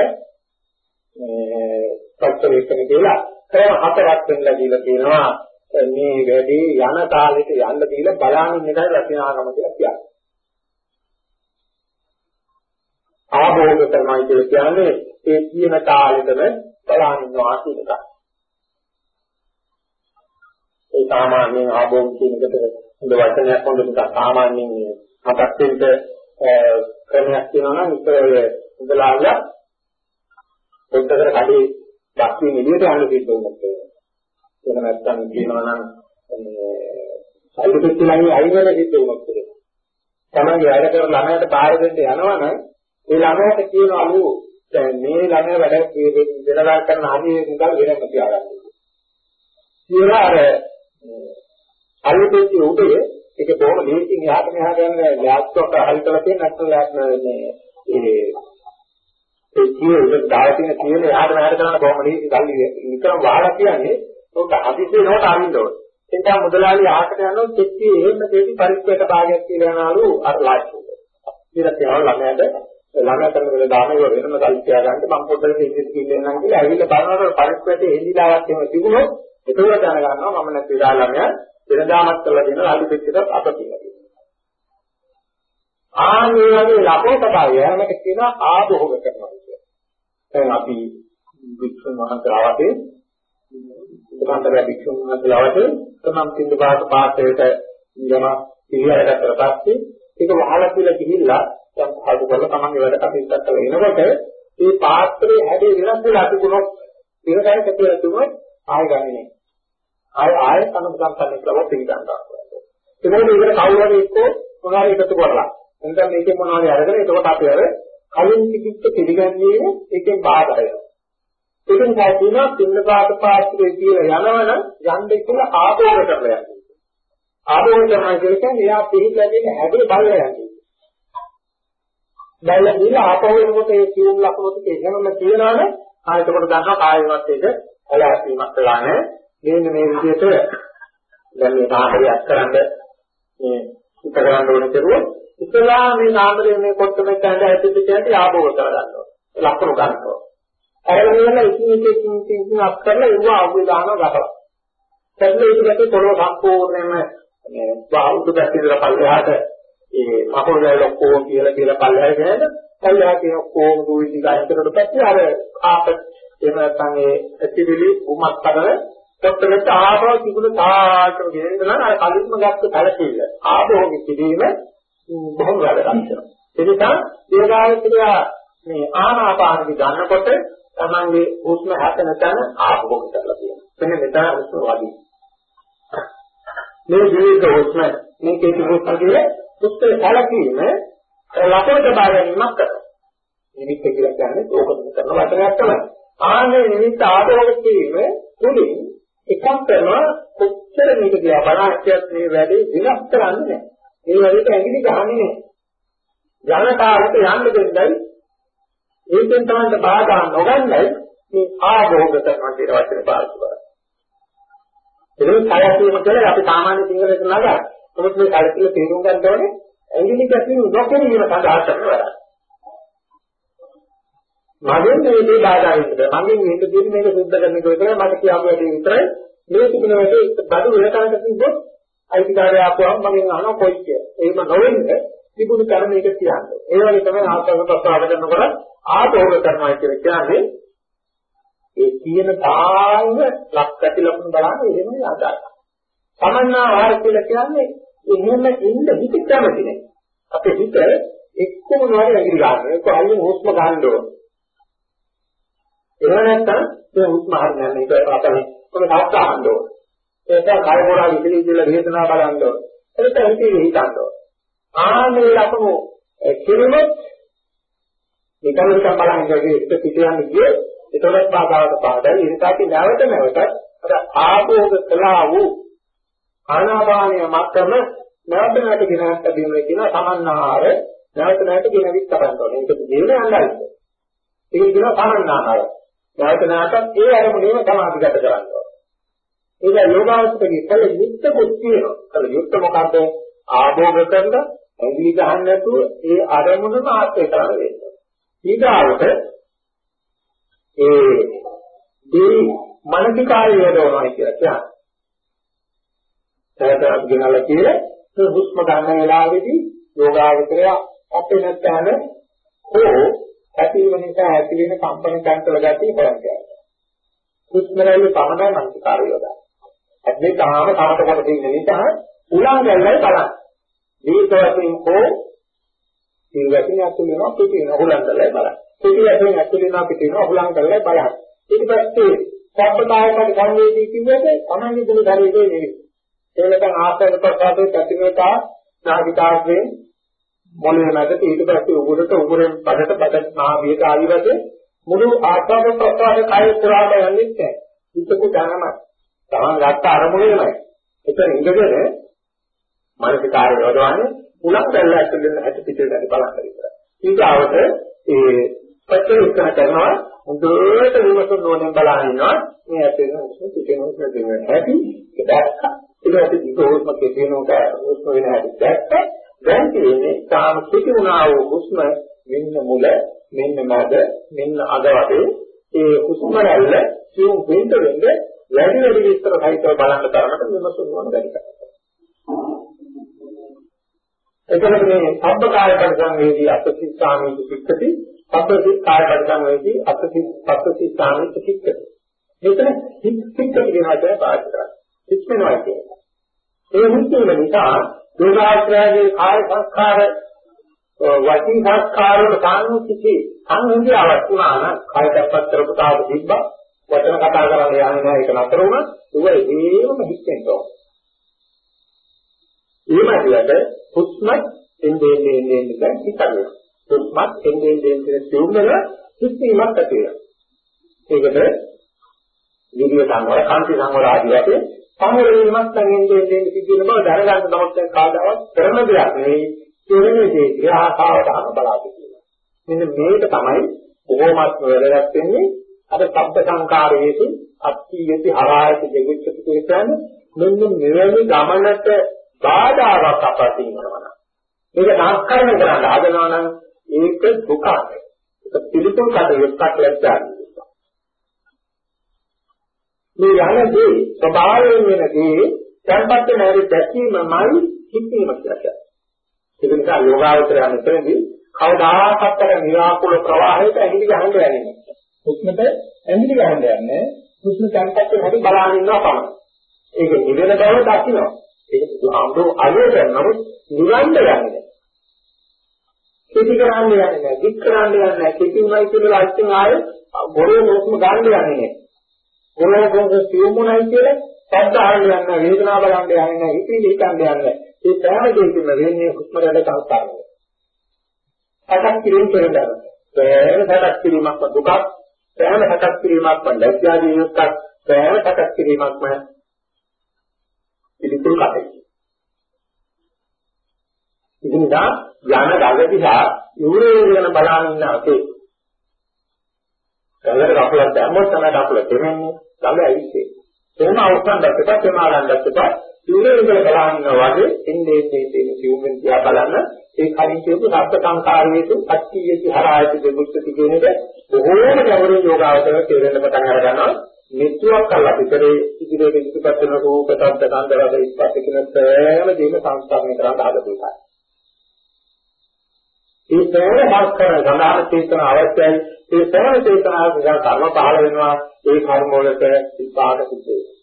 මේ පස්වේකන කියලා ක්‍රම හතරක් වෙන්න දීලා තියෙනවා. මේ වැඩි යන කාලෙට යන්න දීලා බලන්න ඉන්නකයි රචනාගම කියලා කියන්නේ. ආභෝග කරනවා කියන්නේ ඒ කියන කාලෙටම බලන්න ඉන්නවා කියන එක. ඒ සාමාන්‍යයෙන් ආභෝග කියන එකට හොඳ වචනයක් හොඳ ටිකක් සාමාන්‍යයෙන් මතක් වෙන්න ක්‍රමයක් තියෙනවා නම් ඉතල ඉඳලාලා පොඩ්ඩකට කඩේ දක්වින් එළියට යන්න සිද්ධ වුණත් එහෙම නැත්නම් කියනවා නම් මේ සල්ලිපෙත්තලයි අයිවල සිද්ධ වුණත් තමයි වැඩ කරන ළමයට පාර දෙන්න යනවනම් ඒ ළමයට කියනවලු දැන් මේ ළමයා වැඩ වෙනදා කරන හරිය මුදල් වෙනම තියාගන්න. කියලා අර සල්ලිපෙත්ති උදේ ඒක බොහොම ලේසියෙන් එහාට මෙහාට යන ලෑස්තුවක් හරි කරලා තියෙන නැත්නම් මේ ඒ ඒ කියන දාලා තියෙන කියන එහාට මෙහාට කරන බොහොම ලේසි ගල්ලි විතරම වහලා කියන්නේ උන්ට හදිස්සියේ නෝට අරින්න ඕන. එතන මුදලාලි ආකට යනොත් දෙච්චි එහෙම දෙවි පරිස්සමට භාගයක් කියලා යනවලු අර ලාස්තු. ඊට පස්සේ ළමයාට ළමයා කරන වෙලාව දාන ඒවා වෙනම කල් තියා ගන්න මම පොඩ්ඩක් ඉංග්‍රීසි කියන්නම් කියලා ඇවිල්ලා බලනකොට පරිස්සමට එල්ලිලාවක් එහෙම තිබුණොත් ඒක දැනගන්නවා මම නැති වෙලා ළමයා වෙනදාමත් කරලා දෙන අලි පිටකට අප කියලා. ආන්නේ වගේ ලකෝටකය යෑමට කියන ආභෝග කරනවා කියන්නේ. දැන් අපි වික්ෂුන් මහන්සලාවතේ උදාහරණ වික්ෂුන් මහන්සලාවතේ තමන් තින්ද පාට පාත්‍රයට යම පිළිවෙලකට පස්සේ ඒක වහලා කියලා ගිහිල්ලා දැන් පාඩු කරලා තමන්ගේ වැඩ කටයුත්තක් කරලා එනකොට මේ පාත්‍රයේ හැඩේ වෙනස් වෙලා තිබුණොත් ඉරකයි කතිය තිබුණොත් ආය ගන්නේ නැහැ. ආය ආය සම්පූර්ණ සම්පන්න කියලා පිළිගන්නවා. ඒකෝට ඉවර කවුරු හරි එක්ක මොනවාරි එකතු කරලා. එතන මේකේ මොනවාරි අරගෙන එතකොට අපි අර කලින් තිබිච්ච පිළිගන්නේ ඒකෙන් බාධා වෙනවා. ඒක නිසා කියනවා පින්නපාත පාත්‍රයේ කියලා යනවනම් යන්න කියලා ආපෝර කරලා යන්නේ. ආපෝර කරනවා කියන්නේ එයා පිළිගන්නේ හැදේ බලලා යන්නේ. බලලා ඉන්න ආපෝර වෙනකොට ඒ සියුම් ලක්ෂණ ටික එහෙමම තියනවනේ ආයෙත් කොට ගන්නවා කායවත් එක අලාසීමක් කළා නෑ. මෙන්න මේ විදිහට දැන් මේ කාමරයක් කරන්න මේ උත්තර ගන්න ඕන කෙරුවොත් ඉතලා මේ කාමරේ මේ කොට්ටමෙන් ගන්න ඇතුළත කියන්නේ ආභෝග කරගන්නවා. ලක්ෂණ ගන්නවා. අරගෙන ඉන්න ඉතින් ඉතින් ඉතින් ඉතින් අත් කරලා ඒව අවුල් දානවා ගහලා. දැන් මේකට පොළොව සම්පූර්ණයෙන්ම මේ බාහුව පැත්තේ පල්ලෙහාට ඒ කකුල් වල ඔක්කොම කියලා කියලා පල්ලෙහාට ගහන පල්ලෙහාට තියෙන ඔක්කොම දුවිලි ගායකරට පස්සේ අර කාපට් එහෙම නැත්නම් ඒ ඇතිවිලි උමත් කරලා කොටකට ආපහු තිබුණ තාටම ගෙනෙන්න අර කලින්ම ගත්ත කලකිල්ල ආභෝග කිරීම බොහොම වැදගත්. ඒ නිසා දීර්ඝායතනය මේ ආනාපානෙ ගන්නකොට තමන්ගේ හුස්ම හැතන තැන ආභෝග කරලා තියෙනවා. මෙන්න මෙතන හුස්ම වදී. මේ දීර්ඝ හුස්ම මේකේ තිබුණේ හුස්ම කලකීම ලකුණට බාරගැනීමක් කරනවා. නිමිත්ත කියලා කියන්නේ ඕකම කරන වචනයක් තමයි. ආන්නේ නිමිත්ත ආභෝග කිරීම තුලින් එකක් කරනවා කොච්චර මේක දිහා බලහිටියත් මේ වැඩේ විනාශ කරන්නේ නැහැ. ඒ වැඩේට ඇඟිලි ගහන්නේ නැහැ. යන කාලෙට යන්න දෙන්නයි ඒකෙන් තමයි බාධා නොගන්නයි මේ ආභෝග කරනවා කියන වචනේ පාවිච්චි කරන්නේ. ඒක කයසීම කියලා අපි සාමාන්‍ය සිංහලෙන් නගා. නමුත් මේ කලකිරීම තේරුම් ගන්න ඕනේ ඇඟිලි ගැටීම නොකිරීම සඳහා කරන වැඩක්. මගෙන් මේ බාධා ඉන්නේ. මගෙන් මේක දෙන්නේ මේක සුද්ධ කරන එක විතරයි මට කියාපු වැඩේ විතරයි. මේ තිබුණ වැඩේ බඩු වෙනකන්ට තිබ්බොත් අයිතිකාරය ආපුවම මගෙන් අහනවා කොයි කිය. එහෙම නොවෙන්නේ තිබුණු කර්ම මේක කියන්නේ. ඒ වගේ තමයි ආස්වාද ප්‍රසාර කරනකොට ආතෝර කරනවා කියන්නේ ඒ කියන තාම ලක්කටි ලකුණු බලන්න එහෙම අදාළ. සමන්නා ආහාර කියලා කියන්නේ එහෙම ඉන්න හිත කැමති නෑ. අපේ හිත එක්කම නෝරි ඇඟිලි ගන්න. ඒක අයින් හුස්ම ගන්න ඕන. එහෙම නැත්නම් මේ හුස්ම හරියන්නේ ඒක අපේ කොහොමද තාත්තා අහන්න ඕන. ඒක කය පොරා විසිරී කියලා වේදනාව බලන්න ඕන. ඒක හිතේ හිතන්න ඕන. ආනේ ලකුණු කිරුමත් නිකන් නිකන් බලන්නේ ඒක පිට යන්නේ ගියේ ඒතකොට බාධාවට පාඩයි ඉරිතාවි නැවත නැවත අර ආභෝග කළා වූ ආනාපානය මතම නැවත නැවත ගෙනත් බැලීමේ කියන සමන්නාහාර නැවත නැවත ගෙනවිත් කරන්න ඕනේ. ඒක දෙන්නේ අල්ලයි. ඒක කියන සමන්නාහාර. නැවත නැවතත් ඒ අරමුණේම සමාධිගත කරන්න ඕනේ. ඒක යෝගාවචකගේ කල යුක්ත කුත් කියනවා. කල යුක්ත මොකද්ද? ආභෝග කරන ඇඟිලි ගහන්න නැතුව ඒ අරමුණම ආත්මය කරන්න වෙනවා. ඊගාවට ඒ දී මානසිකාරය යොදවනවා කියලා කියන්නේ. දැන් අපි ගෙනල්ලා කියලා හුස්ම ගන්න වෙලාවේදී යෝගාවචරය අපේ නැත්නම් හෝ ඇතිවීම නිසා ඇති වෙන කම්පන චංචල ගතිය හොයන්නේ. හුස්ම රැල්ල පමණයි මානසිකාරය යොදවන්නේ. ඇත්තේ තාම තාමට කොට දෙන්න නිසා උලංගල්ලයි බලන්න. දීර්ඝ වශයෙන් හෝ දීර්ඝ වශයෙන් අතුල වෙනවා පිට වෙනවා උලංගල්ලයි බලන්න. පිට වශයෙන් අතුල වෙනවා පිට වෙනවා උලංගල්ලයි බලන්න. ඊට පස්සේ සබ්බකායකට සංවේදී කිව්වද අනන්‍ය ගුණ ධර්මයේ නෙවෙයි. ඒ නැත්නම් ආස්වාද ප්‍රසාදයේ ප්‍රතිමේතා නාගිකාර්යෙන් මොළේ මැදට ඊට පස්සේ උගුරට උගුරෙන් බඩට බඩට නාභියට ආදි වශයෙන් මුළු ආස්වාද ප්‍රසාද කය පුරාම යන්නේ නැහැ. හිතක ධනමයි. තමන් ගත්ත අරමුණේමයි. එතන ඉඳගෙන මානසික කාර්ය යොදවන්නේ උලක් දැල්ල ඇතුළේ හැටි පිටේ දැන් බලන්න විතරයි. ඊගාවට ඒ ප්‍රතිඋත්තර කරනවා හොඳට විමසන ඕනෙන් බලන ඉන්නවා මේ ඇතුළේ උස්ම පිටේ උස්ම දෙන්නේ හැටි ඒක දැක්කා. ඊට පස්සේ දීපෝස්ම කෙටිනෝට උස්ම වෙන හැටි දැක්කා. දැන් කියන්නේ තාම පිටි වුණා වූ උස්ම මෙන්න මුල මෙන්න මැද මෙන්න අග වගේ ඒ උස්ම රැල්ල සියුම් වෙන්න වෙන්න වැඩි වැඩි විස්තර සහිතව බලන්න තරමට විමසන ඕන වැඩි කරනවා. එතකොට මේ සබ්බ කාය පරිසංවේදී අත්‍තිස්සාමී සික්කති සබ්බ කාය පරිසංවේදී අත්‍ති පස්සතිස්සාමී සික්කති මෙතන සික්කති කියන වචනය පාවිච්චි කරන්නේ සික්කනවා කියන්නේ ඒ මුත්‍යෙම නිසා යෝගාශ්‍රයයේ කාය සංස්කාර වචී සංස්කාර වල සානුකිති සංහිඳියාවක් වුණා නම් කායයක්පත් කරපු තාව තිබ්බා. වචන කතා කරන්න යන්නේ නැහැ ඒක නතර වුණා ඒක ඒකම හිතෙන්න ඕන ඒ මැදට හුස්මත් එන්නේ එන්නේ එන්නේ දැන් හිතන්නේ. හුස්මත් එන්නේ එන්නේ එන්නේ සිවුමල හිතීමක් ඇති වෙනවා. ඒකද විදිය සංවර, කාන්ති සංවර ආදී වශයෙන් සංවර වීමක් දැන් එන්නේ එන්නේ සිද්ධ වෙන බව දැනගන්න නමුත් දැන් කාදාවත් කරන දෙයක් නෙවෙයි. කෙරෙන්නේ දේ ග්‍රහතාවට අනුව බලාපොරොත්තු වෙනවා. මෙන්න මේක තමයි කොහොමත් වැදගත් වෙන්නේ අර සබ්බ සංකාරයේදී අත්‍යීයති හරායති දෙගුච්ඡති කියන්නේ මෙන්න මෙවැනි ගමනට බාධාවක් අපතින් කරනවා. මේක නාස්කරණය කරන්න හදනවා නම් ඒක දුකක්. ඒක පිළිතුරු කඩේක් ලැබ්දාන්නේ. මේ යනදී ස්වභාවයෙන් වෙනදී සංපත්ත නැරි දැකීමමයි හිතීම කියලා කියන්නේ. ඒක නිසා යෝගාවචරය මෙතනදී කවදාකවත් අර නිරාකුල ප්‍රවාහයට ඇඟිලි ගහන්න යන්නේ නැහැ. හුස්මට ඇඟිලි ගහන්න යන්නේ හුස්ම සංපත්ත හැටි බලන් ඉන්නවා පමණයි. ඒක නිවෙන බව දකින්නවා. ඒක බුදුහාමුදුරුවෝ අලුය කරනමුත් නිවන්න යන්නේ නැහැ. කිසි කරන්නේ යන්නේ නැහැ. දික් කරන්නේ යන්නේ නැහැ. කිසිමයි කියලා අයිතින් ආයේ බොරේ මොකම ගන්න යන්නේ නැහැ. බොරේ මොකද සියුමුණයි කියලා සද්ද අහන්න යන්නේ නැහැ. වේදනාව බලන්න යන්නේ නැහැ. ඉතින් හිතන්න යන්නේ නැහැ. ඒ සෑම දෙයකින්ම වෙන්නේ හුස්ම රැල්ල සංස්කාරය. අටක් කිරීම කරනවා. සෑම සටක් කිරීමක්ම දුකක්. සෑම සටක් කිරීමක්ම ලැජ්ජාදී යුක්තක්. සෑම සටක් කිරීමක්ම පිළිතුරු කටයුතු. ඉතින් දා යන ගඟ දිහා යුරේ වෙන බලන ඉන්න අපේ ගඟට කකුලක් දැම්මොත් තමයි කකුල දෙන්නේ ගඟ ඇවිස්සේ. එහෙම අවසන් දැක්කපත් එම ආරම්භ දැක්කපත් යුරේ වෙන බලන ඉන්නවා වගේ එන්නේ එන්නේ එන්නේ සිවුම්ෙන් දිහා බලන ඒ කලින් කියපු සත්‍ය සංකාරයේතු අට්ඨියති හරායති දෙමුක්ති කියන එක බොහෝම ගැඹුරින් යෝගාවචර තේරෙන්න පටන් අර ගන්නවා මෙතුවක් කල්ලා පිටරේ ඉදිරියට ඉදිරිපත් වෙන රූප, ශබ්ද, ගන්ධ, රස, ස්පර්ශ කියන සෑම දෙයක්ම සංස්කරණය කරන්න හදපු එකයි. ඒ සෑම සංස්කරණ සඳහා චේතන අවශ්‍යයි. ඒ සෑම චේතනාවක කර්ම පහළ වෙනවා. ඒ කර්ම වලට විපාක සිද්ධ වෙනවා.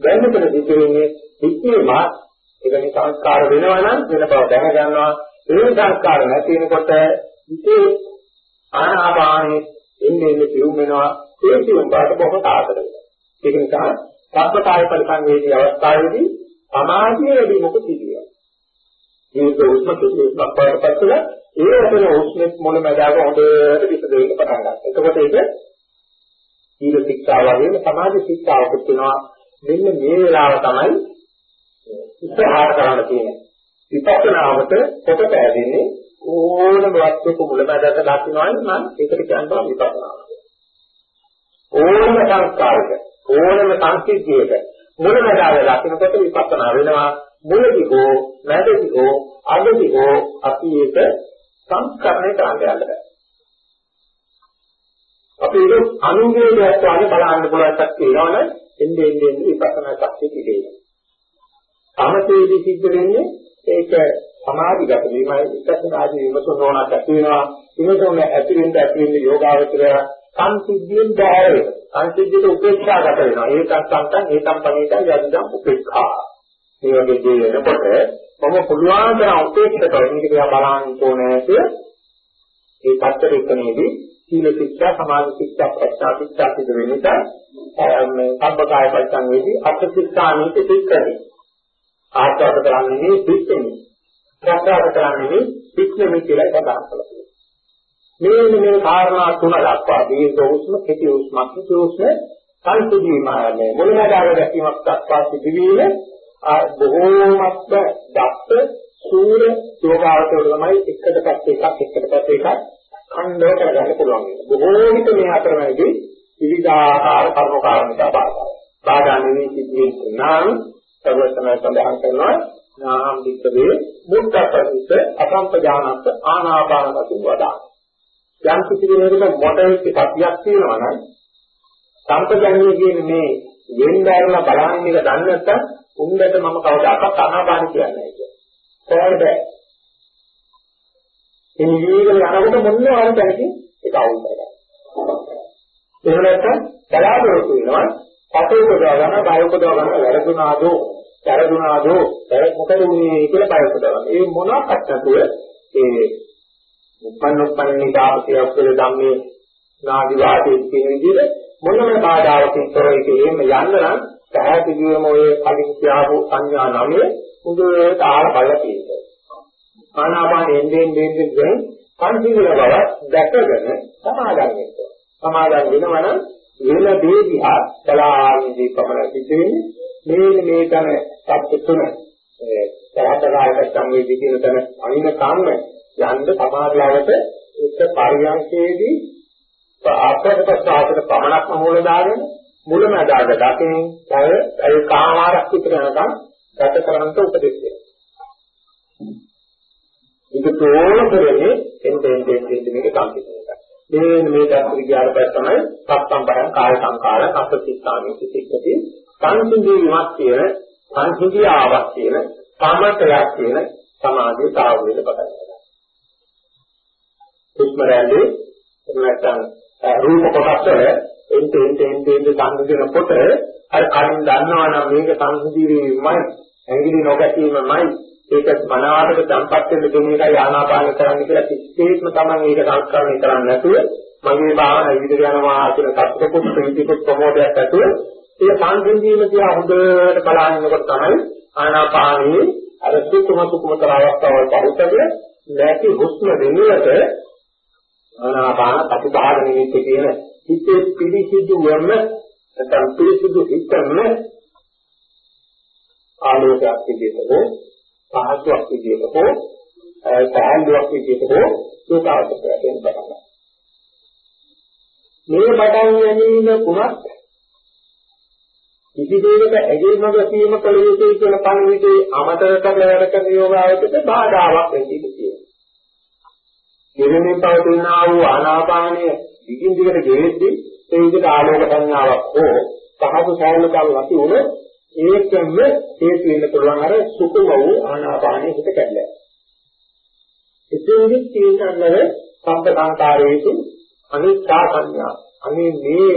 දැන් මෙතන සිදුවෙන්නේ සිද්ධීම ඒක සංස්කාර වෙනවා නම් වෙන බව දැන ගන්නවා. ඒ සංස්කාර නැති වෙනකොට ඉතේ ආනාපානේ එන්නේ එන්නේ පිරුම් වෙනවා ඒ පිරුම් බාට බොහොම ආදර වෙනවා ඒක නිසා සබ්බකාය පරිසංවේදී අවස්ථාවේදී සමාධිය වැඩි මොකද කියන්නේ. මේක උස්ම කිසිවක් පාඩපත් කළා ඒ වගේ උස්මෙත් මොන මැදාව හොඳට විසදෙන්න පටන් ගන්නවා. එතකොට ඒක සීල ශික්ෂා වගේම සමාධි ශික්ෂාවකුත් වෙනවා. මෙන්න මේ වෙලාව තමයි ඉස්සරහට කරන්න තියෙන්නේ. විපස්සනාවට කොට පැහැදෙන්නේ ඕනම වස්තුවක මුලමැදට දකින්නවනේ නම් ඒකට කියනවා විපස්සනාව. ඕනම සංස්කාරයක ඕනම සංසිද්ධියක මුලමැදාව දකින්නකොට විපස්සනා වෙනවා. මුලදී හෝ මැදදී හෝ අගදී හෝ අපි ඒක සංස්කරණය කරන්න යන්න අපි ඒක අනුගේයයක් වගේ බලන්න පුළුවන් එකක් තියෙනවනේ එන්නේ එන්නේ විපස්සනා ශක්තිය පිළිදෙනවා. සමතේදී සිද්ධ වෙන්නේ ඒක සමාධිගත වීමයි විපස්සනාදී විමසන ඕනක් ඇති වෙනවා. විමසන ඇති වෙන්න ඇති වෙන්න යෝගාවචරය සංසිද්ධියෙන් බාහිර වෙනවා. සංසිද්ධියට උපේක්ෂාගත වෙනවා. ඒකත් සංකම් ඒකම් පණිතය යදිදම් උපේක්ෂා. මේ වගේ දේ වෙනකොට මම පුළුවන් තරම් උපේක්ෂක වෙන්න කියලා බලන්න ඕනේ ඒ පත්‍රිකනේදී සීල ශික්ෂා සමාධි ශික්ෂා ප්‍රඥා ශික්ෂා සිදු වෙන නිසා මේ සම්බකාය පරිසංවේදී අර්ථ ශික්ෂානිත සික්කරි ආස්වාද කරන්නේ පිටෙනි ප්‍රසාර කරන්නේ පිටෙනි කියලා සඳහන් කළා. මේ මේ කාරණා තුන දක්වා දීර්ඝ උස්ම කෙටි උස්ම කෙටි උස්ම සංසිද්ධිමානේ මුලමදාග දැකීමක් දක්වා සිදුවීම බොහෝමත්ම දක්ෂ සූර යෝගාවතවල තමයි එකට පස්සේ එකක් එකට පස්සේ එකක් ඛණ්ඩව කරගන්න පුළුවන්. බොහෝ විට මේ අතරමැදි විවිධාකාර කර්ම කාරණා බාධා. බාධා නෙවෙයි සිද්ධියේ නම් සර්වසමය සඳහන් කරනවා නාම් වික්කවේ මුක්තපරිස අසම්පජානත් ආනාපාන වශයෙන් වදා. යම් කිසි කෙනෙකුට මොඩෙල් එකක් තියෙනවා නම් සම්පජානිය කියන්නේ මේ වෙන්දාරලා බලන්නේ එක දන්නේ නැත්නම් උන්දට මම කවදාකවත් ආනාපාන කියන්නේ නැහැ කියන්නේ. කොහොමද? මේ නිවිගෙන යනකොට මොන වගේ තැනකින් ඒක අවුල් කරගන්න. එහෙම නැත්නම් බලාපොරොත්තු වෙනවා පතේ උපදවා ගන්න, බය උපදවා ගන්න වැරදුනාදෝ, වැරදුනාදෝ, මොකද මේ කියලා බය උපදවා ගන්න. ඒ මොනක්වත් නැතුව ඒ උපන්න උපන්නේ දාපතිය අපේ ධම්මේ නාදි වාදී කියන විදිහට මොනම බාධාවකින් තොර ඒක එහෙම යන්න නම් පැහැදිලිවම ඔය කලින් කියපු සංඥා නමේ උදේට ආල බලලා තියෙනවා. ආනාපාන එන්නේ එන්නේ දැන් සංසිඳන බව දැකගෙන සමාදන් වෙනවා. සමාදන් වෙනවනම් වෙන දේ දිහා බලාගෙන පමණ සිටින්නේ මේ මේ තන සත්‍ය තුන ඒ සහතරායක සංවේදී කියන තන අනින කම්ම යන්න සමාධියවට එක පරියන්කේදී ආත්මපස්සාතන පමණක්ම මූල දාගෙන මුලමදාග දකින් අය ඒ කාමාරක් විතර යනකම් ගත කරන්නට උපදෙස් දෙනවා. ඒක තෝරන කරන්නේ එන්නේ එන්නේ මේක සම්පූර්ණ එකක්. මේ මේ දස්ත්‍රි ගියාට පස්සේ තමයි සත්සම්බරං කාය සංකාර අසතිස්ථානෙ සිටිකති සංසිඳී විමක් කියන සංසිඳී ආවක් කියන සමතයක් කියන සමාධිය තාවුවේ පටන් ගන්නවා. උස්මරැලේ නැත්නම් රූප කොටස් වල එන්ට එන්ට එන්ට එන්ට සංසිඳනකොට අර කලින් දන්නවා නම් මේක සංසිඳී වීමයි ඇඟිලි නොගැටීමයි ඒක මනාවට tempත් වෙන්න දෙන එකයි ආනාපාන කරන්න කියලා කිසිසේත්ම තමයි මේක සංස්කරණය කරන්නේ නැතුව මගේ භාවන විදිහට යනවා කියන කප්පකුත් ප්‍රීතිකුත් ප්‍රමෝදයක් ඇතුව ඒ සංසිඳීම කියලා හොඳට බලනකොට තමයි ආනාපානයේ අර සුකුම සුකුමතර අවස්ථාවල් පරිතද නැති හුස්ම දෙන්නට ආනාපාන ප්‍රතිපාද නිමිත්ත කියන හිතේ පිළිසිදු වම නැත්නම් පිළිසිදු හිතන්න ආලෝකයක් විදිහට හෝ පහසුවක් විදිහට හෝ සාහන්දුවක් විදිහට හෝ සෝතාවතයට වෙන බලන්න. මේ පටන් ගැනීම කුමක් කිසි දෙයක ඇගේ මගසීම කළ යුතුයි කියන පණිවිඩේ අමතර කරලා වැඩ කරන යෝගාවචරයට බාධාවක් වෙන්නේ කියලා. ගෙවෙමින් පවතිනා වූ ආනාපානය දිගින් දිගට ගෙවෙද්දී ඒ විදිහට ආලෝක සංඥාවක් හෝ පහසු සාහලතාවක් ඇති වුණොත් ඒකම හේතු වෙන්න පුළුවන් අර සුකුම වූ ආනාපානයේ හිත කැඩලා. එතෙන්දි තියෙනන්නර සම්පදාකාරයේතු අනිත්‍යා සංඥා. අනේ මේ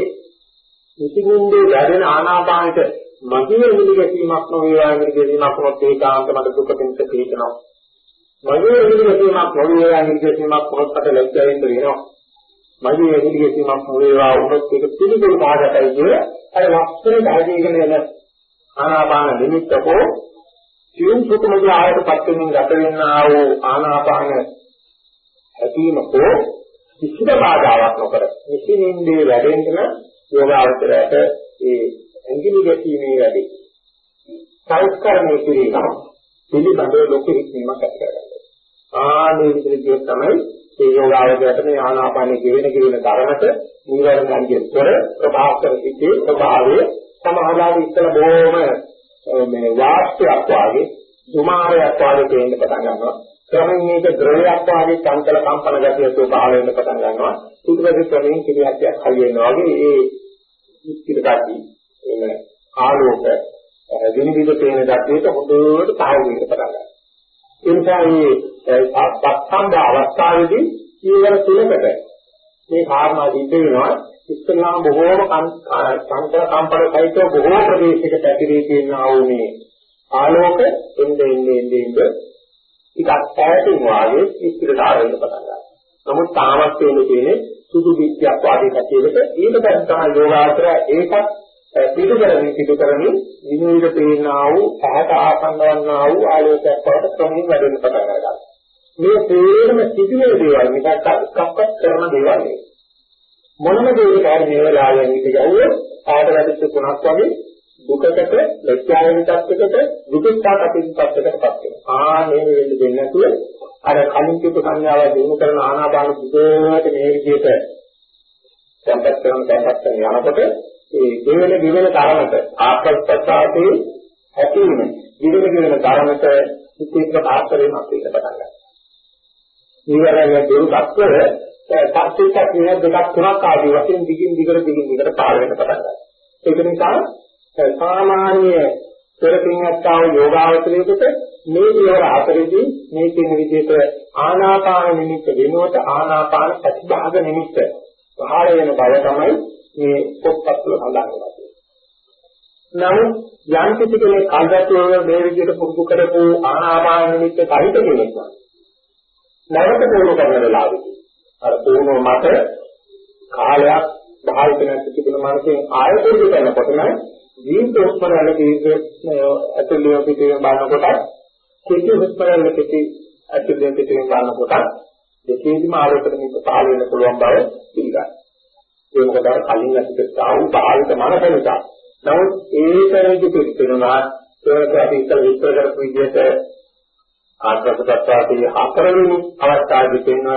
ඉතිගුන්දේ වැඩෙන ආනාපානෙට මගේ එළිය ගැසීමක් නොවේවා කියන ගැසීමක් වුණොත් ඒකාන්ත මට දුක පිණිස පිළිකනවා. මගේ එළිය ගැසීමක් නොවේවා කියන ගැසීමක් වුණොත් මට ලැජ්ජාවෙන් වෙනවා. මගේ එළියකීමක් වේවා වුණොත් ඒක පිළිගුරු භාගයටයි කිය අර ලක්ෂණ ධර්මයේගෙන එන ආනාපාන නිමිත්තකෝ සියුම් සුතමගේ ආයතපත් වෙනින් ගත වෙන්නා වූ ආනාපාන ඇතිවීමකෝ කිසිම බාධාවක් නොකර නිසින්ින්දී වැඩෙන්න යෝගාවචරයට ඒ ඇඟිලි ගැටීමේ වැඩි සංස්කරණය කිරීම පිළිබඳව ලොකු හික්මීමක් ඇති කරගන්නවා. ආනේ විදිහට තමයි ඒ යෝගාවචරයට මේ ආනාපානෙ ගෙවෙන ගෙවෙන ධර්මත නීවරණයන්ගේ තොර ප්‍රභාස්කර සිටේ ස්වභාවය සමහරවල් ඉස්සල බොහොම මේ වාස්තුවක් වාගේ දුමාරයක් වාගේ තේන්න පටන් ගන්නවා. ක්‍රමයෙන් මේක ද්‍රවයක් වාගේ චංචල කම්පන ගතිය ස්වභාවය වෙන්න පටන් ගන්නවා. ඊට පස්සේ ක්‍රමයෙන් කිරියක් හරි වෙනවා වගේ ඒ ඉස්තිරකටි එන ආලෝක විනිවිද පේන ධර්මයට හොඳට පහළ වෙන්න පටන් ගන්නවා. ඒ නිසා මේ සත්සංග අවස්ථාවේදී ජීවන තුලකට මේ කාරණා සිද්ධ වෙනවා ඉස්ලාම බොහෝම සංකල්ප කම්පන සහිතව බොහෝ ප්‍රදේශයකට ඇතිරී තියෙනා වූ මේ ආලෝක එන්නේ එන්නේ එන්නේ ටිකක් ඈතින් වාගේ ඉස්තිරට ආරෙන්න පටන් ගන්නවා. නමුත් තාමත් වෙන්නේ තියෙන්නේ සුදු පිටියක් වාගේ කතියකට ඊට පස්සේ තමයි යෝගාචරය ඒකත් පිටු කරමින් පිටු කරමින් විනෝද පේනා වූ පහත ආසන්නවන්නා වූ ආලෝකයක් බවට ක්‍රමයෙන් වැඩෙන්න පටන් ගන්නවා. මේ තේරෙම සිදුවේ දේවල් මිසක් එකක්වත් කරන දේවල් නෙවෙයි. මොනම දෙයකට හරි මේ වෙලාවෙන් ඉඳ යවුවොත් ආට වැඩිච්ච තුනක් වගේ දුකකට, ලැජ්ජාවෙන් තත්යකට, දුකිතා කටින් තත්යකටපත් වෙනවා. ආ මේ වෙන්න දෙන්නේ නැතුව අර කලින් කියපු සංඥාව දිනු කරන ආනාපාන සුදේට මේ විදිහට සම්පත් කරන සම්පත් කරන යනකොට ඒ දෙවෙනි දිවෙන තරමට ආත්මස්පස්සාතේ ඇතිවීම දිවෙන දිවෙන තරමට සිත්තික ආශ්‍රයෙන් අපිට පටන් ගන්නවා. ඊවරගේ දුරුක්ව සත්‍යයක් නේ දෙකක් තුනක් ආදී වශයෙන් දිගින් දිගට දිගින් දිගට පාර වෙන්න පටන් ගන්නවා. ඒක නිසා සාමාන්‍ය පෙරපින්වත්තාව යෝගාවචරයේකට මේ විවර හතරේදී මේ කියන විදිහට ආනාපාන නිමිත්ත වෙනුවට ආනාපාන ප්‍රතිභාග නිමිත්ත පහළ වෙන බව තමයි මේ පොත්පත් වල සඳහන් වෙන්නේ. නමුත් යම් කිසි කෙනෙක් කල්පතුව මේ විදිහට පුරුදු කරපු ආනාපාන නිමිත්ත සහිත කෙනෙක් නම් නැවත පුරුදු කරන වෙලාවෙදී අර පුරුණු මත කාලයක් භාවිත නැති තිබුණ මානසික ආයතන කරනකොට නම් දීර්ඝ උස්මරණ කීයේ ඇතුළේ පිටින් බලනකොට කෙටි උස්මරණ කෙටි ඇතුළේ පිටින් බලනකොට දෙකේදීම ආරෝපණය මේක පහළ වෙන්න පුළුවන් බව පිළිගන්නවා. ඒ මොකද කලින් ඇතිවෙච්ච ආවු භාවිත මනස නිසා. නමුත් ඒකරෙදි පිළිතුරුනා ඒක අපි ඉස්සර විස්තර කරපු විදිහට ආත්මසත්‍යාවේ හතරවෙනි අවස්ථාවේදී පෙන්වන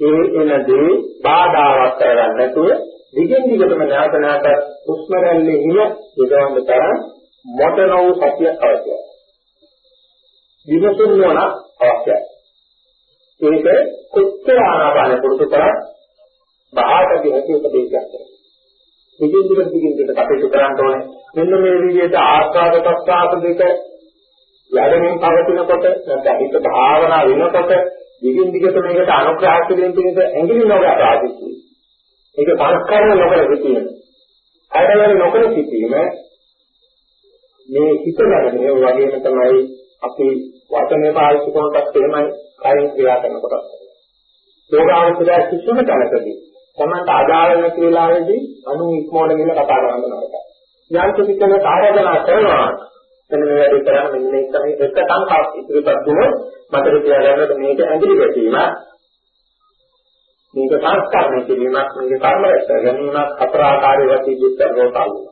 ඒ එනදී බාධාවක් කරගන්න නැතුව දිගින් දිගටම නැවත නැවත හුස්ම රැල්ලේ හිම යොදවන්න තරම් මොටන වූ සතිය අවශ්‍යයි. විමසුම් නොවන අවශ්‍යයි. ඒක කොච්චර ආනාපාන පුරුදු කරත් බාහකගේ හැටි උපදේශයක් කරනවා. දිගින් දිගට දිගින් දිගට කටයුතු කරන්න ඕනේ. මෙන්න මේ විදිහට ආස්වාද ප්‍රස්වාස දෙක වැඩමින් පවතිනකොට නැත්නම් හිත භාවනා වෙනකොට දිගින් දිගට මේකට අනුග්‍රහ කිරීම පිණිස ඇඟිලි නොගා ආදිසි. ඒක සංස්කරණ නොකර සිටීම. අයවැය නොකර සිටීම මේ හිත ගැන මේ වගේම තමයි අපි වචනේ පාවිච්චි කරනකොට එහෙමයි කයින් ක්‍රියා කරනකොට. යෝගාවචරය කිසිම තැනකදී තමන්ට අදාළ නැති වෙලාවෙදී අනු ඉක්මවල ගිහලා කතා කරන්න නරකයි. යම් කිසි කෙනෙක් ආරාධනා කරනවා මෙන්න මේ වැඩේ කරන්න මෙන්න මේ තමයි එක සංකල්ප ඉදිරිපත් දුන්නොත් මතක තියාගන්න මේක ඇඟිලි ගැටීම මේක සංස්කරණය කිරීමක් මේක කර්ම රැස් ගැනීමක් හතර ආකාරයේ වශයෙන් විස්තරව පාලනය.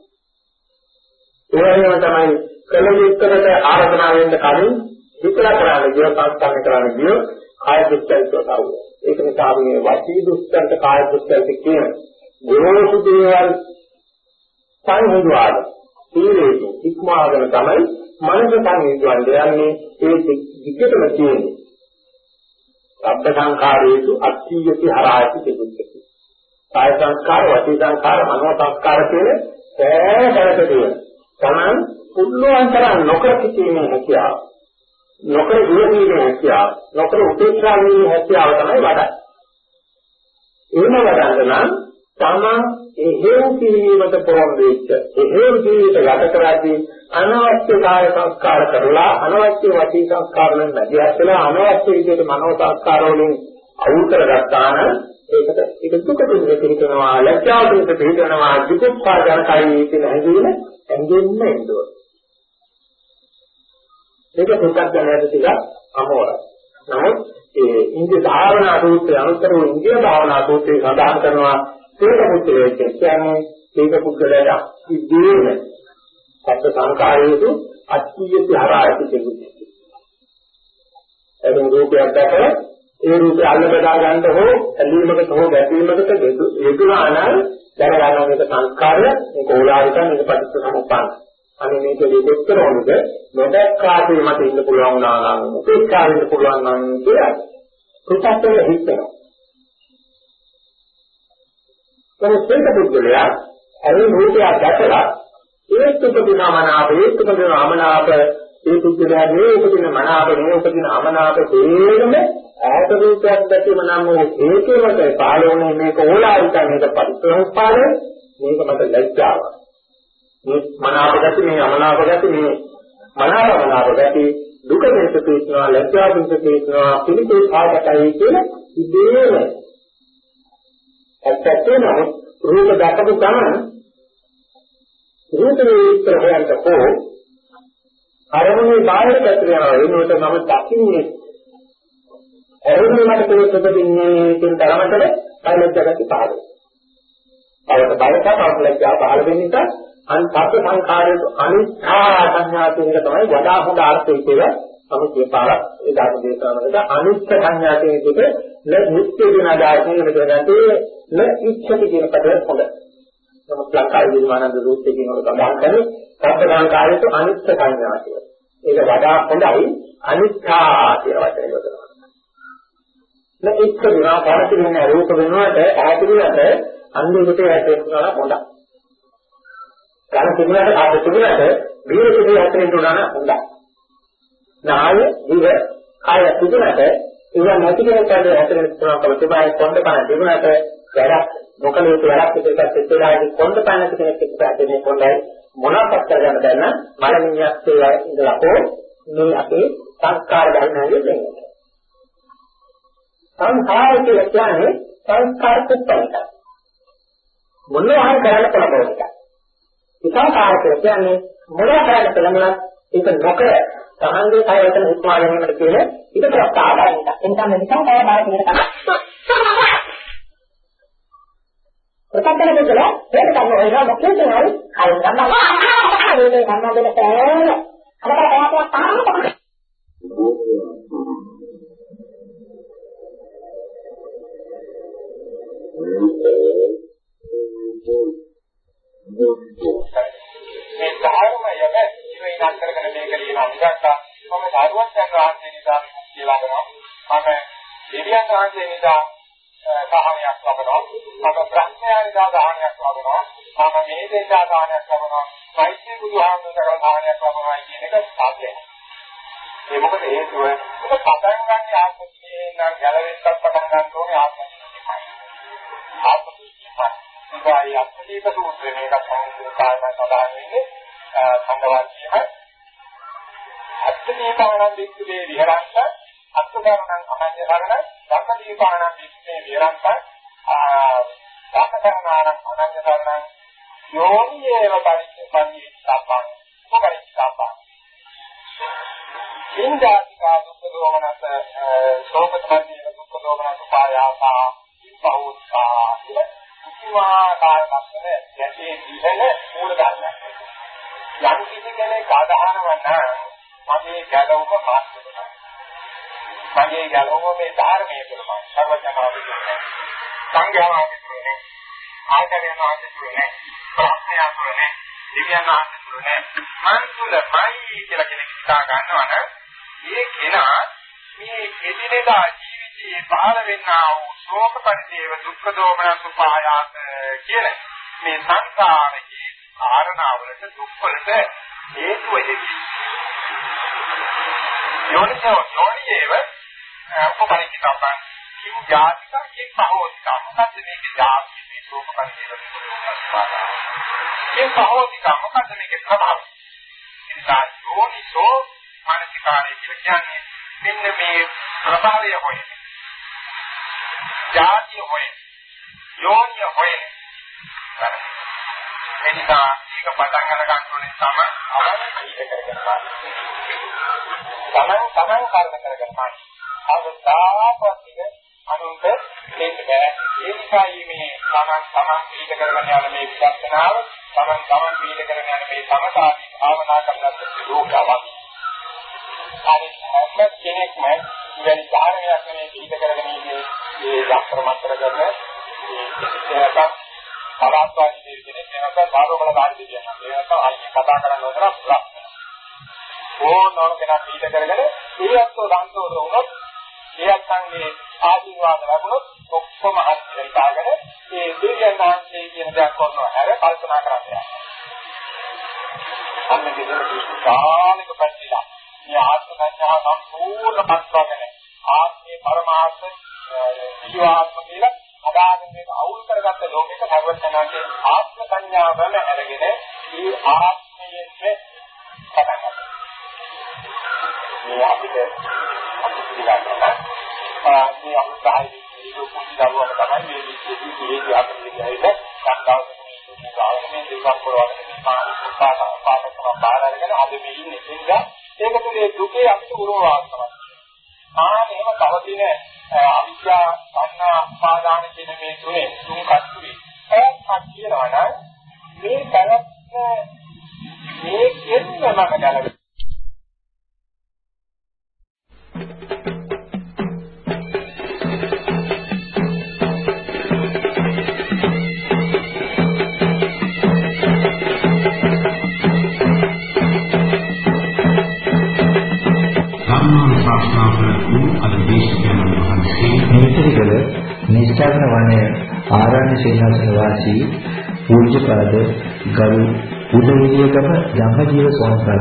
ඒ වගේම තමයි කලියුත්තකට ආරාධනා වෙන්න කලින් විතර කරන්නේ ජීව සංස්කරණය කරන්න ගිය කාය දුස්චරිතව තවුව. ඒක නිසා මේ වචී දුස්චරිත කාය දුස්චරිත කියන ගොරෝසු දේවල් සංහිඳුවාද සීලයෙන් ඉක්මවාගෙන තමයි මනස සංහිඳුවන්නේ යන්නේ ඒ දිගටම තියෙන්නේ. සබ්බ සංඛාරේසු අත්ථීයති හරායති දෙකුත්ති. කාය සංස්කාර, වාචික සංස්කාර, මනෝ සංස්කාර කියන සෑම තැනකදී තමන් පුළුවන් තරම් නොකර සිටීමේ හැකියාව නොකර ඉවරීමේ හැකියාව නොකර උපේක්ෂා වීමේ හැකියාව තමයි වඩන්නේ. එහෙම වඩන්න නම් තමන් එහෙම කිරීමට පොරොන්දු වෙච්ච එහෙම ජීවිත ගත කරද්දී අනවශ්‍ය කාය සංස්කාර කරලා අනවශ්‍ය වාචික සංස්කාර වලින් නැතිවෙලා අනවශ්‍ය විදිහට මනෝ සංස්කාර වලින් අවුල් කරගත්තාම ඒකට ඒක දුක දුක පිළිකනවා ලැජ්ජාව දුක පිළිකනවා දුක්ඛා ජනකයි කියන හැඟීම ඇඟෙන්න එනවා. ඒක දුක්ඛ දැනට ටික අමෝරයි. නමුත් ඒ ඉන්ද්‍ර භාවනා සූත්‍රය අනුතර වූ ඉන්ද්‍ර භාවනා සූත්‍රය සඳහන් කරනවා ඒක පුත්‍රය කියන්නේ ඒක පුද්ගලයා ඉදීම සත්‍ය සංකාරයේතු අත්‍යීය හරායති කියන්නේ. එතන රූපයක් දැකලා ඒ රූපය අල්ල බදා ගන්න හෝ ඇලීමකට හෝ ගැටීමකට යෙදුනා නම් දැනගන්න මේක සංස්කාරය මේක ඕලාරිකන් මේක පටිච්චසමුප්පන්න. අනේ මේක දෙකොච්චර වුණද නොදැක්කාතේ මට ඉන්න පුළුවන් වුණා නම් උපේක්ෂා වෙන්න පුළුවන් නම් කියලා පුතත්වල හිතනවා. ඒ සේක පුද්ගලයා අර රූපය දැකලා ඒත් උපදිනාමනාප ඒත් උපදිනාමනාප ඒ පුද්ගලයා මේ උපදින මනාප මේ උපදින අමනාප තේරෙම ඈත රූපයක් දැකීම නම් ඒකේමද පාලෝනේ මේක ඕලාරික මේක පරිසංස්පාද මේක මත ලැජ්ජාව මේ මනාප ගැති මේ අමනාප ගැති මේ මනාප මනාප ගැති දුක දෙස තේස්නවා ලැජ්ජා දෙස තේස්නවා පිළිපේ පාඩකයි කියන ඉදේම ඇත්තටම රූප දැකපු ගමන් රූපේ විස්තර හොයන්න කෝ අරමුණේ බාහිර පැත්තට යනවා වෙනුවට මම දකින්නේ. අරමුණ මට කෙනෙක් උපදින්නේ කියන තරමට බයලජ්ජාගති පහළ වෙනවා. අවත බයක බයලජ්ජා පහළ වෙන නිසා අන්තත් සංඛාරයේ අනිත්‍යා සංඥා කියන එක තමයි වඩා හොඳ අර්ථය කියලා මම කියපාරක් ඒ ධර්ම දේශනාවකට අනිත්‍ය සංඥා කියන එක න නිත්‍ය කියන අදහසින් මෙතනදී න ඉච්ඡති කියන පදය හොඳයි. නමුත් ලංකාවේ විමානන්ද රූපේ කියන එක සඳහන් කරන්නේ සබ්බ සංඛාරයේ අනිත්‍ය සංඥා කියලා. ඒක වඩා හොඳයි අනිත්‍යා කියන වචනේ යොදනවා. එක්ක දුනා පරතින රූප වෙනුවට ඈතිරුවට අන්තිමට ඇටෙන්නවා හොඳයි. කන තිබුණාට කාට තිබුණාට වීර කිසි ඇටෙන්න උනා නම් හොඳයි. නාය දිව කාය තිබුණාට ඉතින් නැති කෙනෙක් ඇට ඇටෙන්න පුළුවන් කම තිබායි කොණ්ඩ පණ තිබුණාට වැඩක් මොකද ඒක වැඩක් පිටට සිත්ලාදී කොණ්ඩ පණ කෙනෙක් එක්ක ඇටෙන්නේ කොණ්ඩයි මොනවක්ද කරගන්න දැන්න මලමිණියක් ඒ ඉඳලා හෝ මේ අපේ සංස්කාර ධර්මයන්ගේ දෙන්නේ. සංඛාර කියලා කියන්නේ සංස්කාර කුප්පලික. මොනවා හරි කරන්න පුළුවන් එක. විකාකාර කියලා කියන්නේ මොනවා කරන්න පුළුවන් ඒක නොකර තමන්ගේ කය වචන උත්මා ගැනීමට කියන ඊට ප්‍රස්තාවයි එක. එනිසා මේ විකාකාර බාර කියන තමයි. ප්‍රකටන දෙකල ඒක තමයි ඒක මොකද කියන්නේ අය තමයි මේ සම්බන්ධ වෙන අර කතාවක් තමයි මේ ධර්මයම ඉවෙනක් කරගෙන මේක ලියනවා මිසක් මම ධර්මවත් යන රාජ්‍ය නිසා කියලා කරනවා මම දෙවියන් වහන්සේ නිසා සාහනයක් ලබනවා මම බ්‍රහ්මයා නිසා සාහනයක් ලබනවා මම මේ දෙන්නා සාහනයක් ලබනවා මෛත්‍රී බුදුහාමුදුරුවෝ සාහනයක් ලබනවා කියන එක සාධ්‍යයි ඒ මොකද හේතුව ඒක පටන් ගන්න ආත්මයේ නම් ගැලවෙන්නත් පටන් ගන්න ඕනේ ආත්මයේ ආත්මයේ ඉවායි අත්දීක සූත්‍රයේ මේක සංකේත කාරණා සඳහන් වෙන්නේ සංගවාදීම අත්දීපාණං වික්ඛවේ විහරන්ත අත්දරණං අමඤ්ඤ කරණ ධම්මදීපාණං වික්ඛවේ විහරන්ත ධම්මකරණානං අනඤ්ඤ කරණ යෝනියේව පරිච්ඡප්පං පරිච්ඡප්පං ඉන්දාතිකා දුක්ඛ දෝමනස සෝපතමදීන නම් මගේ ගැලවුම මාත්‍රයි. මගේ ගැලවුම මේ ධර්මයේ තුලමයි. සර්වඥාගේ තුලයි. සංඝයාගේ තුලයි. ආචාර්යනාගේ තුලයි. ප්‍රඥා තුලයි. දිව්‍යනාගේ තුලයි. මන් තුලයි කියලා කෙනෙක් හිතා ගන්නවනම් ඒ කෙනා මේ එදිනෙදා ජීවිතයේ පහළ වෙන්නා වූ ශෝක පරිදේව දුක්ඛ දෝමන සුපායාස කියන මේ සංසාරයේ කාරණාවලට දුක්වලට හේතු වෙදී. යෝනිසෝ යෝනියේව උපපරිචිතම්බන් කිව් ජාතික කිම් පහෝතික මොකද්ද මේක ජාති මේ ශෝක පරිදේව දුක්ඛ දෝමන සුපායාස. කිම් පහෝතික මොකද්ද මේකේ ප්‍රභාවය? එනිසා යෝනිසෝ මානසිකාරය කියලා කියන්නේ මෙන්න මේ ප්‍රභාවය හොයන. ජාති ආදී හොය යෝනිය හොය එනිසා ඒක පටන් අර ගන්න ඕනේ තම අවශ්‍ය කීක කරගෙන තමන් තමන් කර්ම කරගෙන අවස්ථාවක් ඉඳ අනුන්ට දෙන්න බෑ. ඒ නිසා මේ තමන් තමන් කීක කරගෙන යන මේ විදර්ශනාව තමන් තමන් කීක කරගෙන යන මේ සමතාවී භාවනා කරනත් ලෝකයක් හරි හැම කෙනෙක්ම ඉවැනි ධාරණයක් මේ කීක කරගෙන ඉන්නේ. මේ යක්‍ර මතර කරන ඒකක් පරාස්වාදී දෙවි කෙනෙක් වෙනකන් ධාරෝබල කාර්ය දෙවියන්. ඒ නැත්නම් අයිය කතා කරන්න ඕන තරම් ලක්. ඕනෝන කෙනෙක් පිට කරගෙන ඉරියත්ෝ දන්තෝද වුණොත් එයත්න්ගේ ආශිර්වාද ලැබුණොත් පූජ්‍යපාද ගරු උදේවියකම ධම්මජීව ස්වාමීන් වහන්සේ